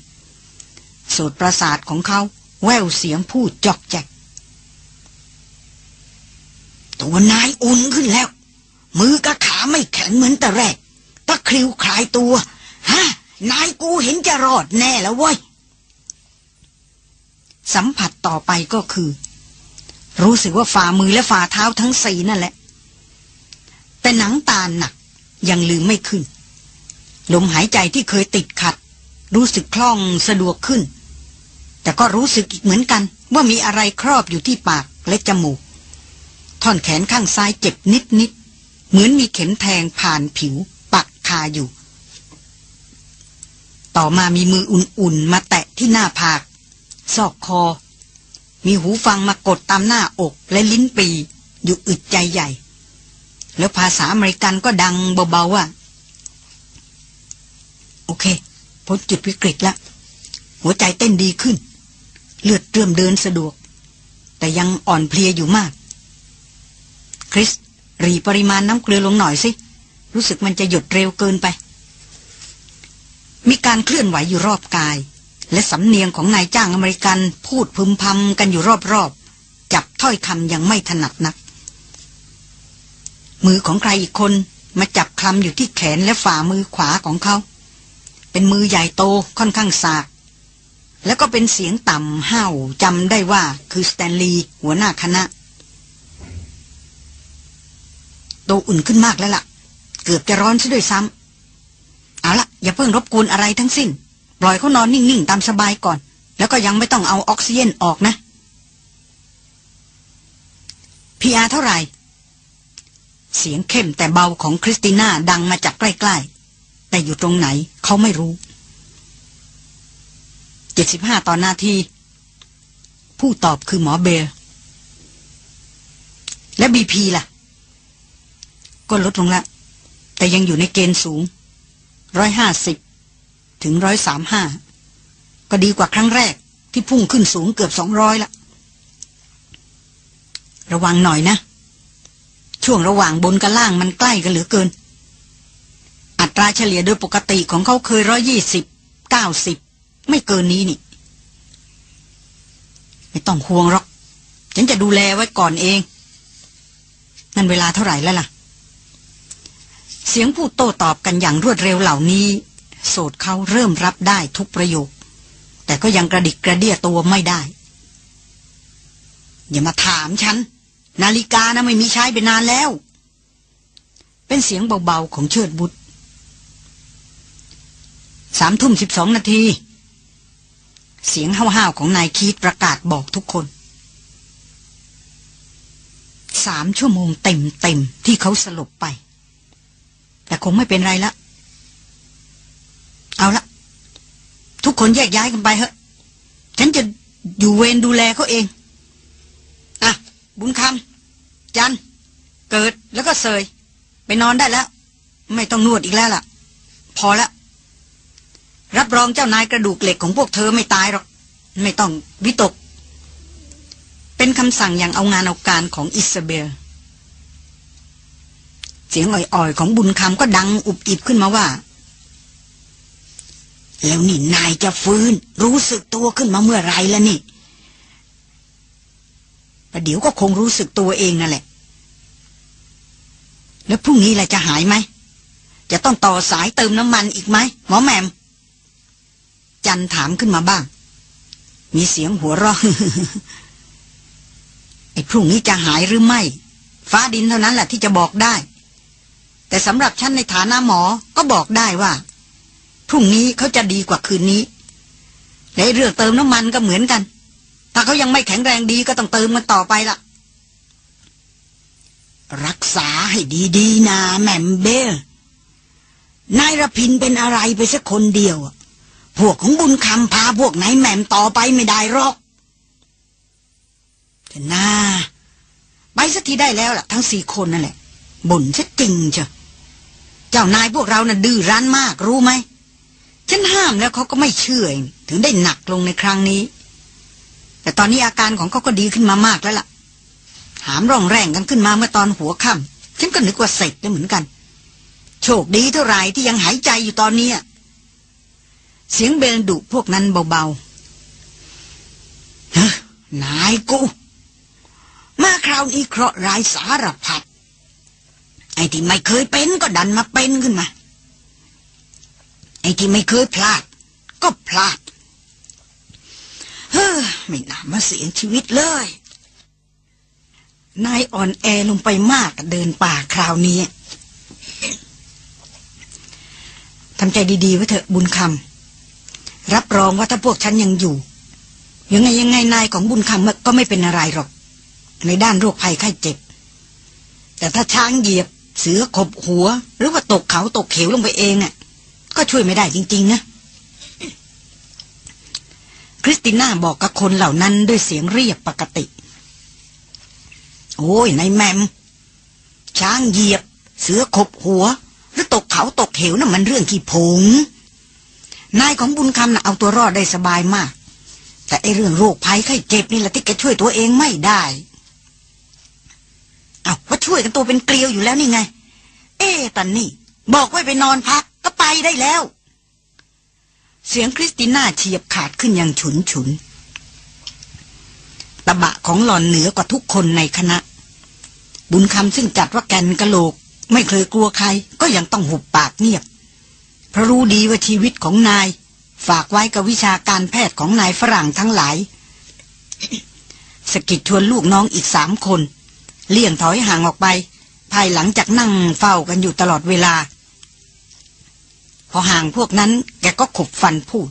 โสดประสาทของเขาแววเสียงพูดจอกแจกตัวนายอุ่นขึ้นแล้ว มือกับขาไม่แข็งเหมือนแต่แรกตะคริวคลายตัว ฮะ นายกูเห็นจะรอดแน่แล้วเว้ย สัมผัสต่อไปก็คือ รู้สึกว่าฝ่ามือและฝ่าเท้าทั้งสี่นั่นแหละ แต่หนังตาหนักยังลืมไม่ขึ้น ลมหายใจที่เคยติดขัด รู้สึกคล่องสะดวกขึ้น แต่ก็รู้สึกอีกเหมือนกัน ว่ามีอะไรครอบอยู่ที่ปากและจมูก ท่อนแขนข้างซ้ายเจ็บนิดนิดเหมือนมีเข็มแทงผ่านผิว ปักคาอยู่ ต่อมามีมืออุ่นๆมาแตะที่หน้าผาก ซอกคอ มีหูฟังมากดตามหน้าอกและลิ้นปี อยู่อึดใจใหญ่ แล้วภาษาอเมริกันก็ดังเบาๆว่า โอเคพ้นจุดวิกฤตแล้ว หัวใจเต้นดีขึ้น เลือดเริ่มเดินสะดวก แต่ยังอ่อนเพลียอยู่มาก คริสรีปริมาณน้ำเกลือลงหน่อยสิ รู้สึกมันจะหยดเร็วเกินไป มีการเคลื่อนไหวอยู่รอบกาย และสำเนียงของนายจ้างอเมริกันพูดพึมพำกันอยู่รอบๆ จับถ้อยคำยังไม่ถนัดนัก มือของใครอีกคนมาจับคลำอยู่ที่แขนและฝ่ามือขวาของเขา เป็นมือใหญ่โตค่อนข้างสาก แล้วก็เป็นเสียงต่ำห้าวจำได้ว่าคือสแตนลีย์หัวหน้าคณะ โตอุ่นขึ้นมากแล้วล่ะ เกือบจะร้อนซะด้วยซ้ำเอาละอย่าเพิ่งรบกวนอะไรทั้งสิ้น ล่อยเขานอนนิ่งๆตามสบายก่อน แล้วก็ยังไม่ต้องเอาออกซิเจนออกนะพีอาเท่าไหร่ เสียงเข้มแต่เบาของคริสติน่าดังมาจากใกล้ๆ แต่อยู่ตรงไหนเขาไม่รู้เจ็ดสิบห้าต่อนาที ผู้ตอบคือหมอเบลและบีพีล่ะ ก็ลดลงล้วแต่ยังอยู่ในเกณฑ์สูงร้อยห้าสิบ ถึงร้อยสามห้าก็ดีกว่าครั้งแรกที่พุ่งขึ้นสูงเกือบสองร้อยละ ระวังหน่อยนะ ช่วงระหว่างบนกับล่างมันใกล้กันเหลือเกิน อัตราเฉลี่ยโดยปกติของเขาเคยร้อยยี่สิบเก้าสิบไม่เกินนี้นี่ ไม่ต้องห่วงหรอก ฉันจะดูแลไว้ก่อนเอง นั่นเวลาเท่าไหร่แล้วล่ะ เสียงพูดโต้ตอบกันอย่างรวดเร็วเหล่านี้ โสดเขาเริ่มรับได้ทุกประโยค แต่ก็ยังกระดิกกระเดียตัวไม่ได้ อย่ามาถามฉัน นาฬิกานะไม่มีใช้ไปนานแล้ว เป็นเสียงเบาๆของเชิดบุตรสามทุ่มสิบสองนาที เสียงห้าวๆของนายคีตประกาศบอกทุกคนสามชั่วโมงเต็มๆที่เขาสลบไป แต่คงไม่เป็นไรละ เอาละทุกคนแยกย้ายกันไปเถอะ ฉันจะอยู่เวรดูแลเขาเอง อะ บุญคำจัน เกิดแล้วก็เสย ไปนอนได้แล้ว ไม่ต้องนวดอีกแล้วล่ะ พอล้วรับรองเจ้านายกระดูกเหล็กของพวกเธอไม่ตายหรอก ไม่ต้องวิตก เป็นคำสั่งอย่างเอางานเอาการของอิสเบลเสียงอ่อยๆ ของบุญคำก็ดังอุบอิบขึ้นมาว่า แล้วนี่นายจะฟื้น รู้สึกตัวขึ้นมาเมื่อไรแล้วนี่ประเดี๋ยวก็คงรู้สึกตัวเองนั่นแหละ แล้วพรุ่งนี้แหละจะหายไหม จะต้องต่อสายเติมน้ำมันอีกไหมหมอแมม จันถามขึ้นมาบ้าง มีเสียงหัวเราะไอ้พรุ่งนี้จะหายหรือไม่ ฟ้าดินเท่านั้นแหละที่จะบอกได้ แต่สำหรับฉันในฐานะหมอก็บอกได้ว่า พรุ่งนี้เขาจะดีกว่าคืนนี้ในเรื่องเติมน้ำมันก็เหมือนกัน ถ้าเขายังไม่แข็งแรงดีก็ต้องเติมมันต่อไปละรักษาให้ดีๆนะแมมเบลนายรพินเป็นอะไรไปสักคนเดียวพวกของบุญคำพาพวกไหนแหม่มต่อไปไม่ได้หรอกแต่น่าไปสักทีได้แล้วล่ะ ทั้งสี่คนนั่นแหละบ่นซะจริงเชียวเจ้านายพวกเรานะ่ะดื้อรั้นมากรู้ไหม ฉันห้ามแล้วเขาก็ไม่เชื่อถึงได้หนักลงในครั้งนี้ แต่ตอนนี้อาการของเขาก็ดีขึ้นมามากแล้วล่ะ หามร่องแรงกันขึ้นมาเมื่อตอนหัวค่ำฉันก็นึกว่าเสร็จแล้วเหมือนกัน โชคดีเท่าไหร่ที่ยังหายใจอยู่ตอนนี้เสียงเบลดุพวกนั้นเบาๆเฮ้นายกู มาคราวนี้เคราะห์ร้ายสารพัดไอ้ที่ไม่เคยเป็นก็ดันมาเป็นขึ้นมา ไอ้ที่ไม่เคยพลาด ก็พลาด เฮ้อไม่น่ามาเสียชีวิตเลย นายอ่อนแอลงไปมากเดินป่าคราวนี้ทำใจดีๆไว้เถอะบุญคำรับรองว่าถ้าพวกฉันยังอยู่ ยังไงยังไงนายของบุญคำก็ไม่เป็นอะไรหรอก ในด้านโรคภัยไข้เจ็บ แต่ถ้าช้างเหยียบ เสือขบหัว หรือว่าตกเขาตกเขวลงไปเองอะ ก็ช่วยไม่ได้จริง ๆ นะ คริสติน่าบอกกับคนเหล่านั้นด้วยเสียงเรียบปกติ โอ้ยนายแมม ช้างเหยียบ เสือขบหัว หรือตกเขาตกเหวน่ะมันเรื่องขี้ผง นายของบุญคำน่ะเอาตัวรอดได้สบายมาก แต่ไอเรื่องโรคภัยไข้เจ็บนี่แหละที่แกช่วยตัวเองไม่ได้เอาว่าช่วยกันตัวเป็นเกลียวอยู่แล้วนี่ไง เอ๊ตันนี่ บอกไว้ไปนอนพัก ไปได้แล้ว เสียงคริสติน่าเฉียบขาดขึ้นอย่างฉุนฉุนตะบะของหล่อนเหนือกว่าทุกคนในคณะ บุญคำซึ่งจัดว่าแกนกะโหลก ไม่เคยกลัวใคร ก็ยังต้องหุบปากเงียบ เพราะรู้ดีว่าชีวิตของนาย ฝากไว้กับวิชาการแพทย์ของนายฝรั่งทั้งหลาย สกิดชวนลูกน้องอีกสามคน เลี่ยงถอยห่างออกไป ภายหลังจากนั่งเฝ้ากันอยู่ตลอดเวลา อห่างพวกนั้น แกก็ขบฟันพูด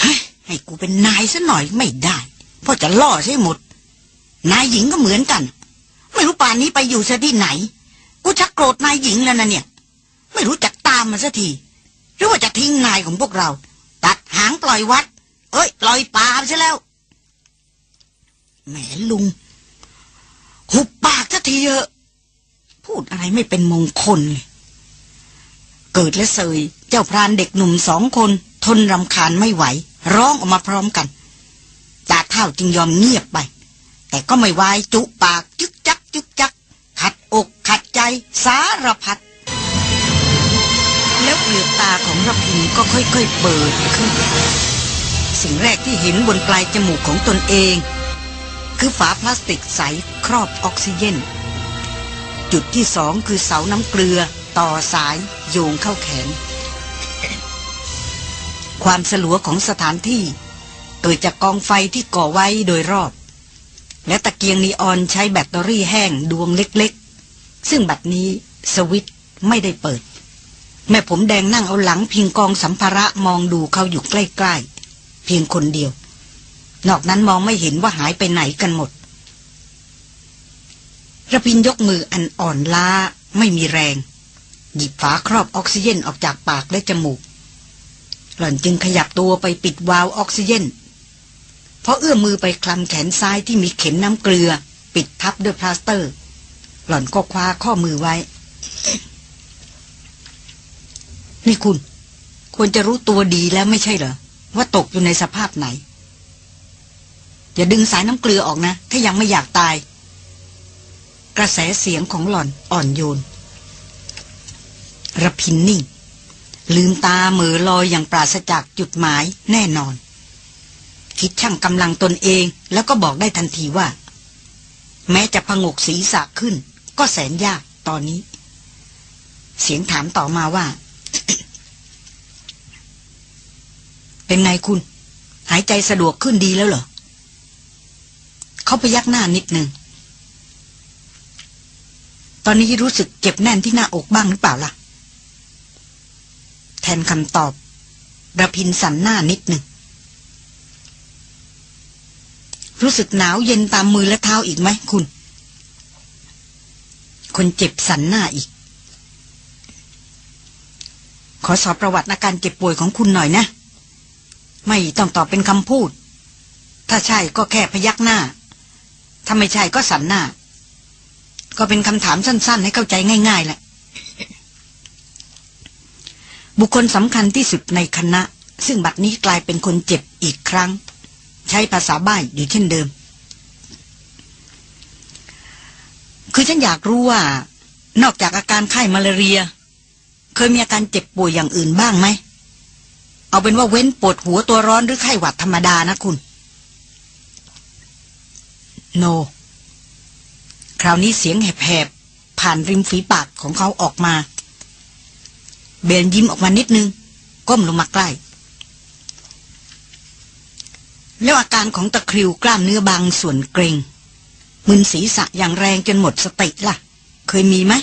เฮ้ให้กูเป็นนายซะหน่อยไม่ได้ เพราะจะล่อใช่หมด นายหญิงก็เหมือนกัน ไม่รู้ป่านนี้ไปอยู่ซะที่ไหน กูชักโกรธนายหญิงแล้วนะเนี่ย ไม่รู้จักตามมาสักทีหรือว่าจะทิ้งนายของพวกเรา ตัดหางปล่อยวัด เอ้ยปล่อยป่าไปซะแล้วแหมลุง หุบปากสักทีเถอะ พูดอะไรไม่เป็นมงคลเลย เกิดและเสย เจ้าพรานเด็กหนุ่มสองคน ทนรำคาญไม่ไหว ร้องออกมาพร้อมกัน ตาเท่าจึงยอมเงียบไป แต่ก็ไม่วายจุปากจึกจักจึกจัก ขัดอกขัดใจ สารพัดแล้วเปลือกตาของรพินก็ค่อยๆเปิดขึ้น สิ่งแรกที่เห็นบนปลายจมูกของตนเอง คือฝาพลาสติกใสครอบออกซิเจนจุดที่สองคือเสาน้ำเกลือ ต่อสายโยงเข้าแขน ความสลัวของสถานที่ เกิดจากกองไฟที่ก่อไว้โดยรอบ และตะเกียงนีออนใช้แบตเตอรี่แห้งดวงเล็กๆ ซึ่งบัดนี้สวิตไม่ได้เปิด แม่ผมแดงนั่งเอาหลังพิงกองสัมภาระมองดูเขาอยู่ใกล้ๆ เพียงคนเดียว นอกนั้นมองไม่เห็นว่าหายไปไหนกันหมดระพินยกมืออันอ่อนล้าไม่มีแรง หยิบฝาครอบออกซิเจนออกจากปากและจมูก หล่อนจึงขยับตัวไปปิดวาล์วออกซิเจนเพราะเอื้อมมือไปคลำแขนซ้ายที่มีเข็มน้ำเกลือ ปิดทับด้วยพลาสเตอร์ หล่อนก็คว้าข้อมือไว้ นี่คุณ ควรจะรู้ตัวดีแล้วไม่ใช่เหรอ ว่าตกอยู่ในสภาพไหน อย่าดึงสายน้ำเกลือออกนะ ถ้ายังไม่อยากตาย กระแสเสียงของหล่อนอ่อนโยน ระพินนิ่ง ลืมตาเหมือลอยอย่างปราศจากจุดหมายแน่นอน คิดช่างกำลังตนเองแล้วก็บอกได้ทันทีว่า แม้จะพงกศีรษะขึ้น ก็แสนยากตอนนี้ เสียงถามต่อมาว่า เป็นไงคุณ หายใจสะดวกขึ้นดีแล้วเหรอเขาไปยักหน้านิดหนึ่งตอนนี้รู้สึกเจ็บแน่นที่หน้าอกบ้างหรือเปล่าล่ะ นคำตอบระพินสันหน้านิดหนึ่ง รู้สึกหนาวเย็นตามมือและเท้าอีกไหมคุณ คนเจ็บสันหน้าอีก ขอสอบประวัติอาการเจ็บป่วยของคุณหน่อยนะ ไม่ต้องตอบเป็นคำพูด ถ้าใช่ก็แค่พยักหน้า ถ้าไม่ใช่ก็สันหน้า ก็เป็นคำถามสั้น ๆ ให้เข้าใจง่ายๆแหละ บุคคลสำคัญที่สุดในคณะ ซึ่งบัดนี้กลายเป็นคนเจ็บอีกครั้ง ใช้ภาษาบ้านอยู่เช่นเดิม คือฉันอยากรู้ว่า นอกจากอาการไข้มาลาเรีย เคยมีอาการเจ็บป่วยอย่างอื่นบ้างไหม เอาเป็นว่าเว้นปวดหัวตัวร้อนหรือไข้หวัดธรรมดานะคุณ โนคราวนี้เสียงแหบๆผ่านริมฝีปากของเขาออกมา เบนยิ้มออกมานิดนึง ก้มลงมาใกล้ แล้วอาการของตะคริวกล้ามเนื้อบางส่วนเกรงมึนศีรษะอย่างแรงจนหมดสติล่ะ เคยมีไหม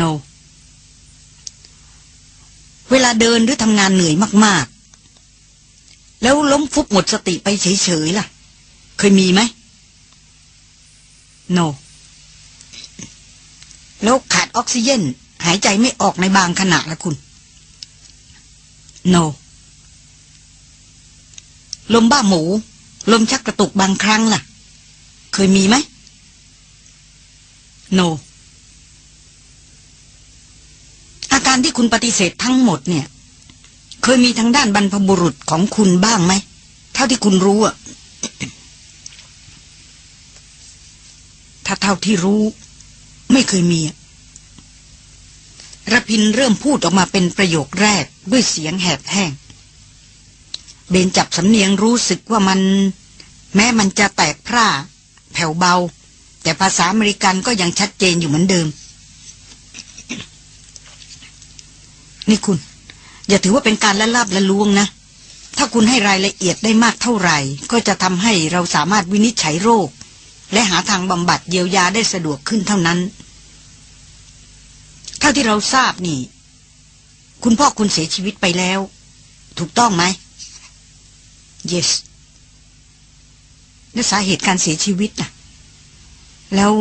no เวลาเดินหรือทำงานเหนื่อยมาก ๆ แล้วล้มฟุบหมดสติไปเฉย ๆ ล่ะ เคยมีไหม no แล้วขาดออกซิเจน หายใจไม่ออกในบางขณะละคุณ no ลมบ้าหมู ลมชักกระตุกบางครั้งล่ะ เคยมีไหม no อาการที่คุณปฏิเสธทั้งหมดเนี่ย เคยมีทางด้านบรรพบุรุษของคุณบ้างไหม เท่าที่คุณรู้อะถ้าเท่าที่รู้ ไม่เคยมีอะ ระพินเริ่มพูดออกมาเป็นประโยคแรกด้วยเสียงแหบแห้ง เบนจับสำเนียงรู้สึกว่ามัน แม้มันจะแตกพร่า แผ่วเบา แต่ภาษาอเมริกันก็ยังชัดเจนอยู่เหมือนเดิม นี่คุณ อย่าถือว่าเป็นการละลาบละลวงนะ ถ้าคุณให้รายละเอียดได้มากเท่าไหร่ ก็จะทำให้เราสามารถวินิจฉัยโรค และหาทางบำบัดเยียวยาได้สะดวกขึ้นเท่านั้น เท่าที่เราทราบนี่ คุณพ่อคุณเสียชีวิตไปแล้ว ถูกต้องไหม yes และสาเหตุการเสียชีวิตน่ะ แล้ว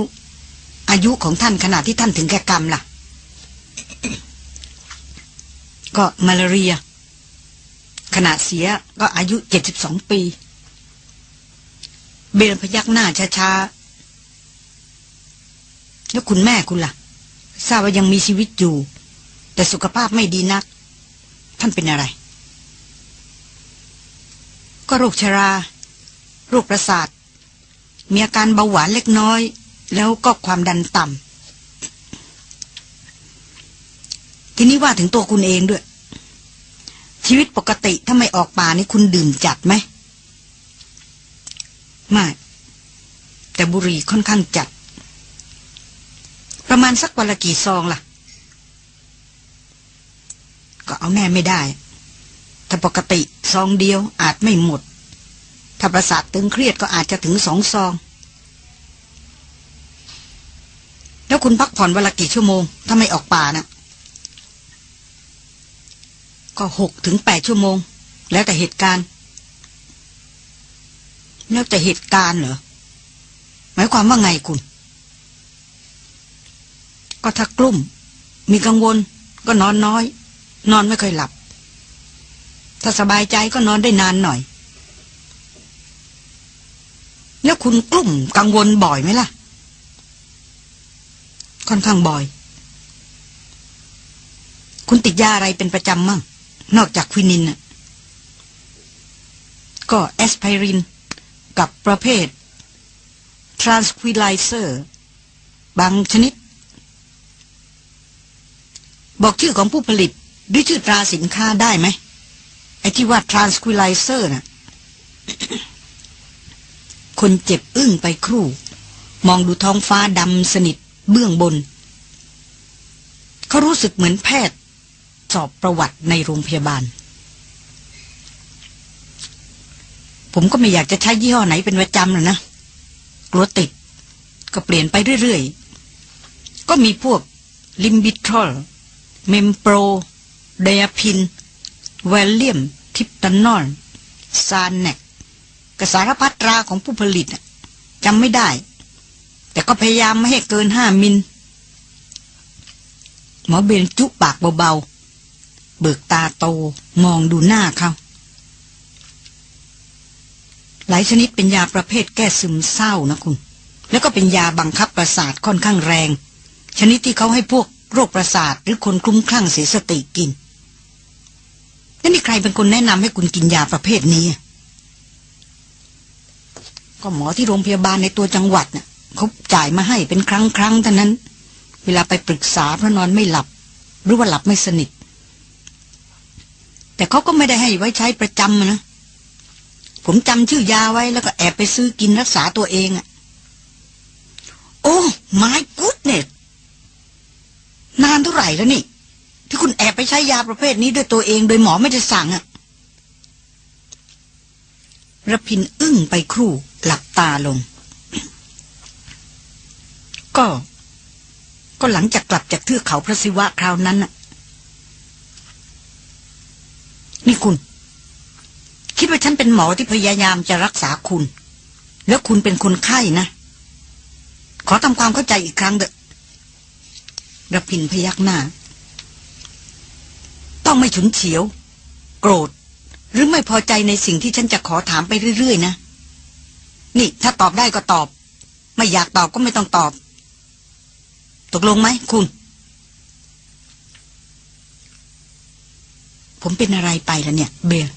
อายุของท่านขณะที่ท่านถึงแก่กรรมล่ะ ก็มาลาเรีย ขณะเสียก็อายุเจ็ดสิบสองปี เบนพยักหน้าช้าๆ แล้วคุณแม่คุณล่ะ ทราบว่ายังมีชีวิตอยู่ แต่สุขภาพไม่ดีนัก ท่านเป็นอะไร ก็โรคชรา โรคประสาท มีอาการเบาหวานเล็กน้อย แล้วก็ความดันต่ำทีนี้ว่าถึงตัวคุณเองด้วย ชีวิตปกติถ้าไม่ออกป่านี่คุณดื่มจัดไหมไม่แต่บุหรี่ค่อนข้างจัด ประมาณสักวันละกี่ซองล่ะ ก็เอาแน่ไม่ได้ ถ้าปกติซองเดียวอาจไม่หมด ถ้าประสาทตึงเครียดก็อาจจะถึงสองซอง แล้วคุณพักผ่อนวันละกี่ชั่วโมง ถ้าไม่ออกป่านะก็หกถึงแปดชั่วโมง แล้วแต่เหตุการณ์ แล้วแต่เหตุการณ์เหรอ หมายความว่าไงคุณ ก็ถ้ากลุ่มมีกังวล ก็นอนน้อย นอนไม่ค่อยหลับ ถ้าสบายใจก็นอนได้นานหน่อย แล้วคุณกลุ่มกังวลบ่อยไหมล่ะ ค่อนข้างบ่อย คุณติดยาอะไรเป็นประจำมั่ง นอกจากควินินน่ะก็แอสไพริน กับประเภท tranquilizer บางชนิด บอกชื่อของผู้ผลิตหรือชื่อตราสินค้าได้ไหมไอ้ที่ว่า tranquilizer น่ะ คนเจ็บอึ้งไปครู่ มองดูท้องฟ้าดำสนิทเบื้องบน เขารู้สึกเหมือนแพทย์ สอบประวัติในโรงพยาบาล ผมก็ไม่อยากจะใช้ยี่ห้อไหนเป็นประจำหรอกนะ กลัวติด ก็เปลี่ยนไปเรื่อยๆ ก็มีพวกลิมบิทรอล เมมโปร เดยพินแวลเลียม ทิปตานนอลซานแนกกสารพัดตราของผู้ผลิตจำไม่ได้ แต่ก็พยายามไม่ให้เกินห้ามิล หมอเบนจุปากเบาๆ เบิกตาโตมองดูหน้าเขาหลายชนิดเป็นยาประเภทแก้ซึมเศร้านะคุณ แล้วก็เป็นยาบังคับประสาทค่อนข้างแรง ชนิดที่เขาให้พวก โรคประสาทหรือคนคลุ้มคลั่งเสียสติกินแล้วนี่ใครเป็นคนแนะนำให้คุณกินยาประเภทนี้ ก็หมอที่โรงพยาบาลในตัวจังหวัดน่ะเขาจ่ายมาให้เป็นครั้งครั้งเท่านั้น เวลาไปปรึกษาเพราะนอนไม่หลับ หรือว่าหลับไม่สนิท แต่เขาก็ไม่ได้ให้ไว้ใช้ประจำนะ ผมจำชื่อยาไว้แล้วก็แอบไปซื้อกินรักษาตัวเองอะโอ้ my goodness นานเท่าไหร่แล้วนี่ ที่คุณแอบไปใช้ยาประเภทนี้ด้วยตัวเองโดยหมอไม่ได้สั่งอะระพินอึ้งไปครู่หลับตาลง ก็ ก็หลังจากกลับจากเทือกเขาพระศิวะคราวนั้นน่ะ นี่คุณ คิดว่าฉันเป็นหมอที่พยายามจะรักษาคุณ แล้วคุณเป็นคนไข้นะ ขอทำความเข้าใจอีกครั้งเถอะ ระพินพยักหน้า ต้องไม่ฉุนเฉียว โกรธ หรือไม่พอใจในสิ่งที่ฉันจะขอถามไปเรื่อย ๆ นะ นี่ถ้าตอบได้ก็ตอบ ไม่อยากตอบก็ไม่ต้องตอบ ตกลงไหมคุณ ผมเป็นอะไรไปล่ะเนี่ย เบล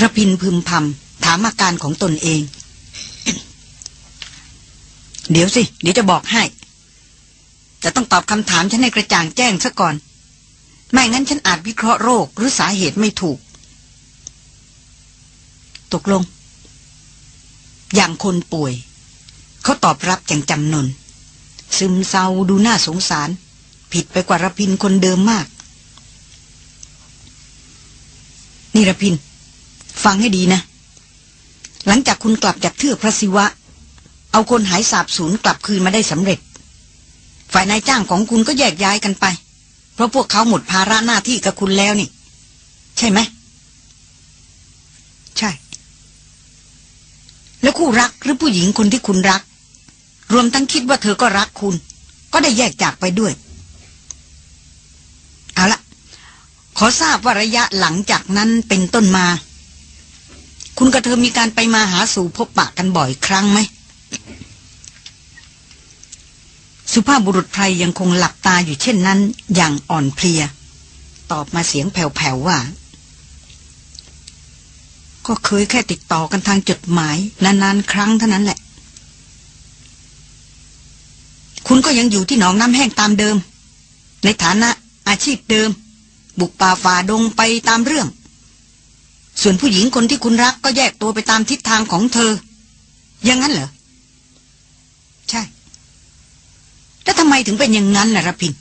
ระพินพึมพำถามอาการของตนเอง เดี๋ยวสิ เดี๋ยวจะบอกให้ จะต้องตอบคำถามฉันให้กระจ่างแจ้งซะก่อน ไม่งั้นฉันอาจวิเคราะห์โรคหรือสาเหตุไม่ถูก ตกลง อย่างคนป่วย เขาตอบรับอย่างจำนน ซึมเศร้าดูน่าสงสาร ผิดไปกว่ารพินคนเดิมมาก นี่รพิน ฟังให้ดีนะ หลังจากคุณกลับจากเทือกพระศิวะ เอาคนหายสาบสูญกลับคืนมาได้สำเร็จ ฝ่ายนายจ้างของคุณก็แยกย้ายกันไป เพราะพวกเขาหมดภาระหน้าที่กับคุณแล้วนี่ ใช่ไหม ใช่ แล้วคู่รักหรือผู้หญิงคนที่คุณรัก รวมทั้งคิดว่าเธอก็รักคุณ ก็ได้แยกจากไปด้วย เอาละขอทราบว่าระยะหลังจากนั้นเป็นต้นมา คุณกับเธอมีการไปมาหาสู่พบปะกันบ่อยครั้งไหม สุภาพบุรุษไพรยังคงหลับตาอยู่เช่นนั้น อย่างอ่อนเพลีย ตอบมาเสียงแผ่วๆว่า ก็เคยแค่ติดต่อกันทางจดหมาย นานๆ ครั้งเท่านั้นแหละ คุณก็ยังอยู่ที่หนองน้ำแห้งตามเดิม ในฐานะอาชีพเดิม บุกป่าฝ่าดงไปตามเรื่อง ส่วนผู้หญิงคนที่คุณรักก็แยกตัวไปตามทิศทางของเธออย่างนั้นเหรอ ใช่ แล้วทำไมถึงเป็นอย่างนั้นล่ะระพิน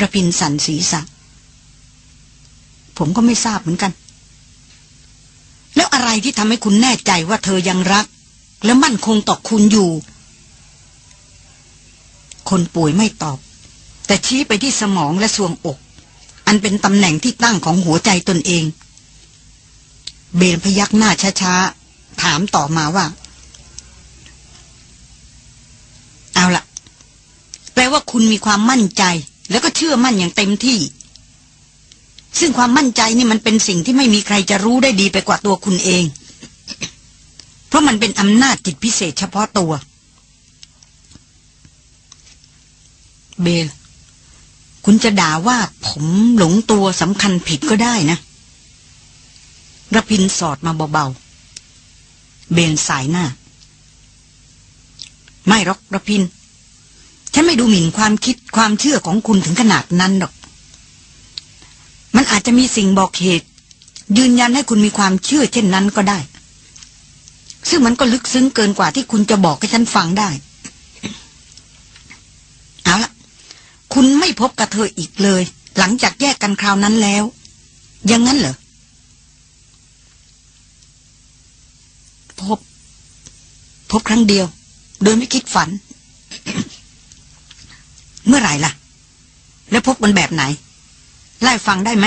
ระพินสันศีรษะผมก็ไม่ทราบเหมือนกัน แล้วอะไรที่ทำให้คุณแน่ใจว่าเธอยังรัก และมั่นคงต่อคุณอยู่ คนป่วยไม่ตอบ แต่ชี้ไปที่สมองและสวงอก อันเป็นตำแหน่งที่ตั้งของหัวใจตนเอง เบนพยักหน้าช้าๆ ถามต่อมาว่า เอาละแปลว่าคุณมีความมั่นใจ แล้วก็เชื่อมั่นอย่างเต็มที่ ซึ่งความมั่นใจนี่มันเป็นสิ่งที่ไม่มีใครจะรู้ได้ดีไปกว่าตัวคุณเอง เพราะมันเป็นอำนาจจิตพิเศษเฉพาะตัว เบล คุณจะด่าว่าผมหลงตัวสำคัญผิดก็ได้นะระพินสอดมาเบาๆ เบลสายหน้า ไม่หรอกระพิน ฉันไม่ดูหมิ่นความคิดความเชื่อของคุณถึงขนาดนั้นหรอก มันอาจจะมีสิ่งบอกเหตุ ยืนยันให้คุณมีความเชื่อเช่นนั้นก็ได้ ซึ่งมันก็ลึกซึ้งเกินกว่าที่คุณจะบอกให้ฉันฟังได้ เอาละคุณไม่พบกับเธออีกเลย หลังจากแยกกันคราวนั้นแล้ว ยังงั้นเหรอ พบ พบครั้งเดียว โดยไม่คิดฝัน เมื่อไหร่ล่ะ แล้วพบมันแบบไหนไล่ฟังได้ไหม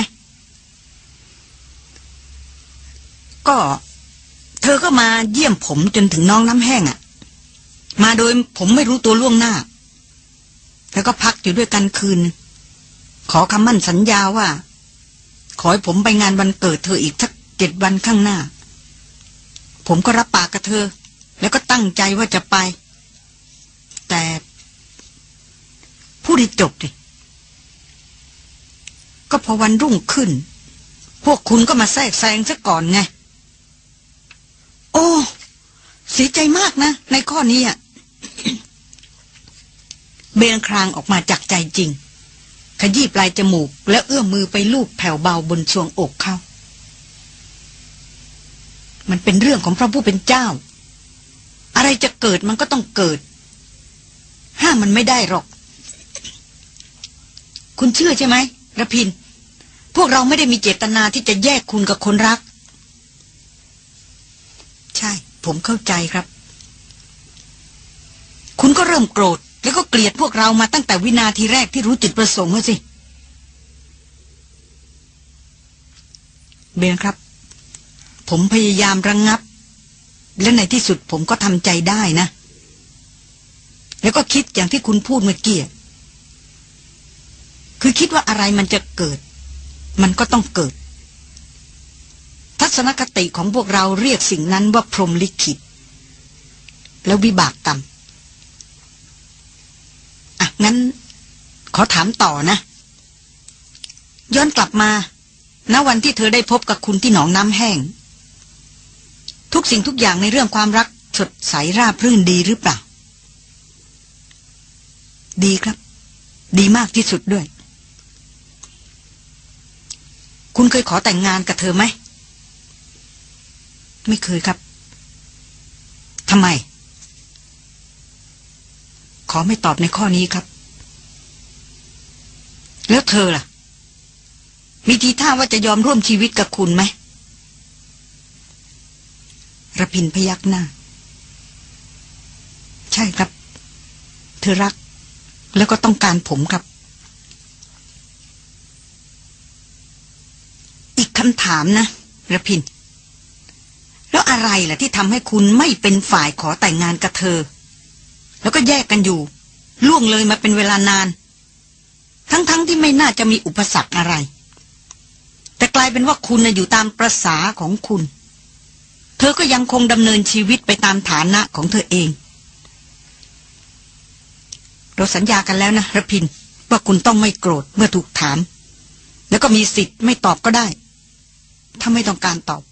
ก็ เธอก็มาเยี่ยมผมจนถึงน้องน้ำแห้งอะ่ะ มาโดยผมไม่รู้ตัวล่วงหน้า แล้วก็พักอยู่ด้วยกันคืน ขอคำมั่นสัญญาว่า ขอให้ผมไปงานวันเกิดเธออีกสักเจ็ดวันข้างหน้า ผมก็รับปากกับเธอ แล้วก็ตั้งใจว่าจะไป แต่พูดให้จบดิก็พอวันรุ่งขึ้น พวกคุณก็มาแทรกแซงซะก่อนไง โอ้เสียใจมากนะ ในข้อนี้อะเบนครางออกมาจากใจจริง ขยี้ปลายจมูก และเอื้อมมือไปลูบแผ่วเบาบนช่วงอกเขา มันเป็นเรื่องของพระผู้เป็นเจ้า อะไรจะเกิดมันก็ต้องเกิด ห้ามมันไม่ได้หรอก คุณเชื่อใช่ไหมระพิน พวกเราไม่ได้มีเจตนาที่จะแยกคุณกับคนรัก ใช่ ผมเข้าใจครับ คุณก็เริ่มโกรธ แล้วก็เกลียดพวกเรามาตั้งแต่วินาทีแรกที่รู้จุดประสงค์แล้วสิเบนครับ ผมพยายามระงงับ และในที่สุดผมก็ทำใจได้นะ แล้วก็คิดอย่างที่คุณพูดเมื่อกี้คือคิดว่าอะไรมันจะเกิด มันก็ต้องเกิด ทัศนคติของพวกเราเรียกสิ่งนั้นว่าพรหมลิขิต แล้ววิบากกรรมอะงั้น ขอถามต่อนะ ย้อนกลับมาณวันที่เธอได้พบกับคุณที่หนองน้ำแห้ง ทุกสิ่งทุกอย่างในเรื่องความรักสดใสราบรื่นดีหรือเปล่า ดีครับ ดีมากที่สุดด้วย คุณเคยขอแต่งงานกับเธอไหม ไม่เคยครับทำไม ขอไม่ตอบในข้อนี้ครับ แล้วเธอล่ะ มีทีท่าว่าจะยอมร่วมชีวิตกับคุณไหมระพินพยักหน้า ใช่ครับ เธอรัก แล้วก็ต้องการผมครับ อีกคำถามนะระพิน แล้วอะไรล่ะที่ทำให้คุณไม่เป็นฝ่ายขอแต่งงานกับเธอ แล้วก็แยกกันอยู่ ล่วงเลยมาเป็นเวลานาน ทั้งๆทที่ไม่น่าจะมีอุปสรรคอะไร แต่กลายเป็นว่าคุณนะอยู่ตามประษาของคุณ เธอก็ยังคงดำเนินชีวิตไปตามฐานะของเธอเอง เราสัญญากันแล้วนะระพิน ว่าคุณต้องไม่โกรธเมื่อถูกถาม แล้วก็มีสิทธิ์ไม่ตอบก็ได้ ถ้าไม่ต้องการตอบ